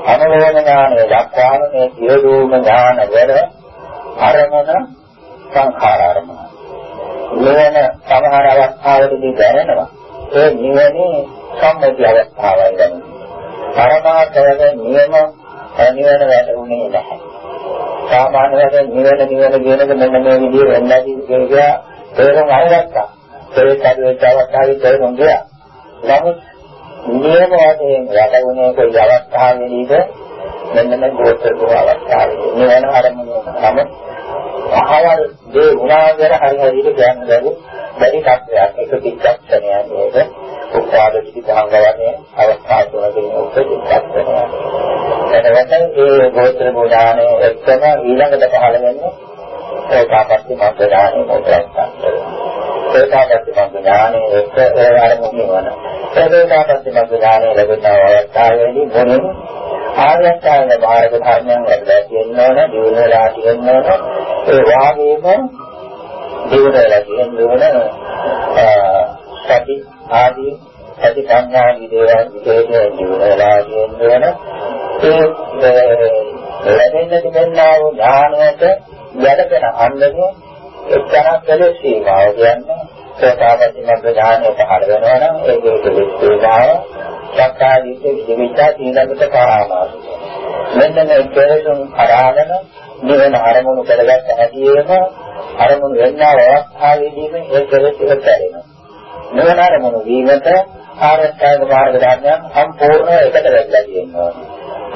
අනුලෝම ඥානය දක්වාම මේ සියලුම ඥාන වල අරමුණ සංඛාර අරමුණ. නිවන සමහර අවස්ථාවලදී දැනෙනවා. ඒ නිවනේ සම්මුති අවස්ථාවයි දැනෙන්නේ. පරමාර්ථවල නිවන නිවන වැටුනේ නැහැ. සාමාන්‍ය වශයෙන් නිවන නිවන කියනක මෙන්න මේ විදිහට වෙන්නදී කියලා තේරුම් අරගත්තා. ඒ කඩේට අවස්ථාවේ තේරුම් ගියා. නමුත් නියම වශයෙන් වැටුනේ කොයි අවස්ථාවෙදීද මෙන්න මේ ගෝත්‍ර දුර අවස්ථාවේ නිවන අරමුණ නම අහවල් දේ උනාගෙන හරි හරියට කියන්න බැරි බැරි තත්ත්වයක් එක පිටක්ෂණයක් නේද? උපාද පිටහංගවන්නේ අවස්ථා තුනකින් උපදින්නක්ෂණයක් එතකොට ඒ ගෝත්‍ර බුදානේ එක්කම ඊළඟට පහළ වෙන්නේ ඒකාපත්ති මග්ගදානේ මොකක්ද? ඒකාපත්ති මග්ගදානේ එක්ක ඒ අරමුණ වෙන. ඒකාපත්ති මග්ගදානේ ලැබෙන අවස්ථාවේදී මොනින්? ආර්යසායන මාර්ග ධර්මයන් වැඩලා තියෙන්න ඕන, දිනවලා තියෙන්න ඕන. ඒ වාගේම දිනවලා තියෙන්න ඕන සති ආදී සති සංඥාදී දේවල් විශේෂයෙන් දිනවලා තියෙන්න ඕන. ඒ ලැබෙන්න තිබෙනා වූ ඥානයට යටගෙන අන්නගේ එක්තරා කලේ සීමාව කියන්නේ සෝතාපට්ටි මග්ග ඥානය පහළ වෙනවා නම් ඒකේ පිළිස්සීමාව සක්කාදීක විදිවිචා සීලකට පරාමාස මෙන්න මේ කෙලෙසුන් අරාගෙන නිවන අරමුණු කරගත්ත හැටිම අරමුණු වෙන්නා අවස්ථාවේදීම ඒ කෙලෙස් ඉවතරිනවා නිවන අරමුණු වීමට ආරස්ථායක මාර්ග ධර්මයන් සම්පූර්ණ එකට වැටලා තියෙනවා.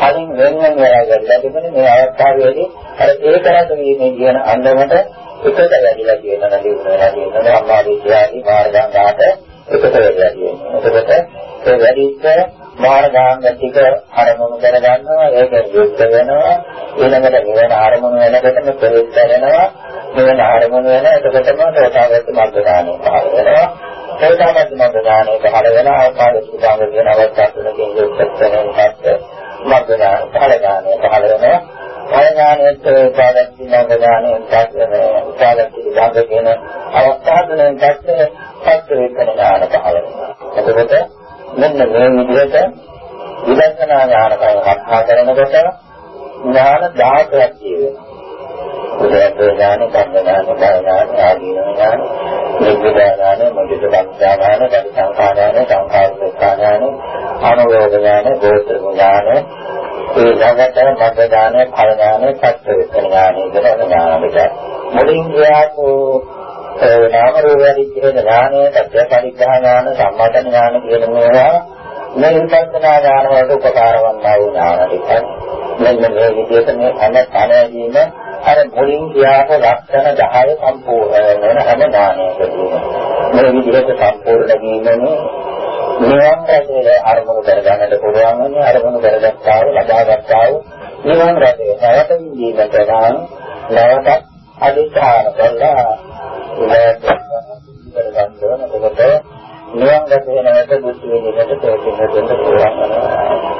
කලින් වෙන වෙන වෙලා තිබෙන මේ අවස්ථාවේදී අර ඒකරද වීමේ කියන අන්දමට එකට වැඩිලා තියෙන නදී වෙනවා කියනවා අම්මා විද්‍යාවේ මාර්ගාංගාට එකට වැඩිලා තියෙනවා. එතකොට ඒ වැඩිච්ච මාර්ගාංග ටික අරමුණු කරගන්නවා ඒක යුක්ත වෙනවා ඊළඟට නිවන අරමුණු වෙනකොටම ප්‍රවේශ කරනවා නිවන අරමුණු වෙන එතකොටම තෝතාවත්ති මග්ගදානය පහළ වෙනවා. තෝතාවත්ති මග්ගදානය පහළ වෙනවා ආපාදිත කාම කියන අවස්ථාව තුනකින් යුක්ත වෙන පස්සේ මග්ගදාන පහළ දානය පහළ වෙනවා පරඥානෙත් උපාදස්ති නන්දදානෙන් පස්සේ උපාදස්ති විභාග කියන අවස්ථාවලෙන් පස්සේ පස්සේ වේකන ඥාන පහළ වෙනවා. එතකොට මෙන්න මේ විදිහට විදර්ශනා ඥාන කතා කරනකොට ඥාන 10ක් තියෙනවා. උදේට ඥාන, ධම්ම ඥාන, බල ඥාන, ආදීන ඥාන, නිබ්බිදා ඥාන, මොදිත සංඛා ඥාන, පරිසංඛා ඥාන, සංඛාර ඥාන, අනුയോഗ ඥාන, ගෝත්‍ර ඥාන ඒ ළඟට මග දාන, ඵල දාන, සත්‍ය විඥානය කියන ඥාන දෙක. මුලින් කියපු නාම රූප විදිහේ ඥානය, සත්‍ය පරිඥා ඥාන, සම්මත ඥාන කියන මේවා මේ විපස්සනා ඥාන වලට උපකාර වන්නා වූ ඥාන ටික. මෙන්න මේ විදිහට මේ හැම තැනදීම අර මුලින් කියපු ලක්ෂණ 10 සම්පූර්ණ වෙන හැම ඥානයකදීම මේ විදිහට සම්පූර්ණ වීමනේ නිවන් රැකේ අරමුණු කරගන්නට පුළුවන් වන්නේ අරමුණු කරගත්තා වූ ලබාගත්තා වූ නිවන් රැකේ නැවත විඳීමට නම් නැවත අධිෂ්ඨාන කරලා ඉලක්ක කරගන්න ඕන. එතකොට නිවන් රැකේ නැවත බුද්ධ විදිහට තේරුම් ගන්න පුළුවන් වෙනවා.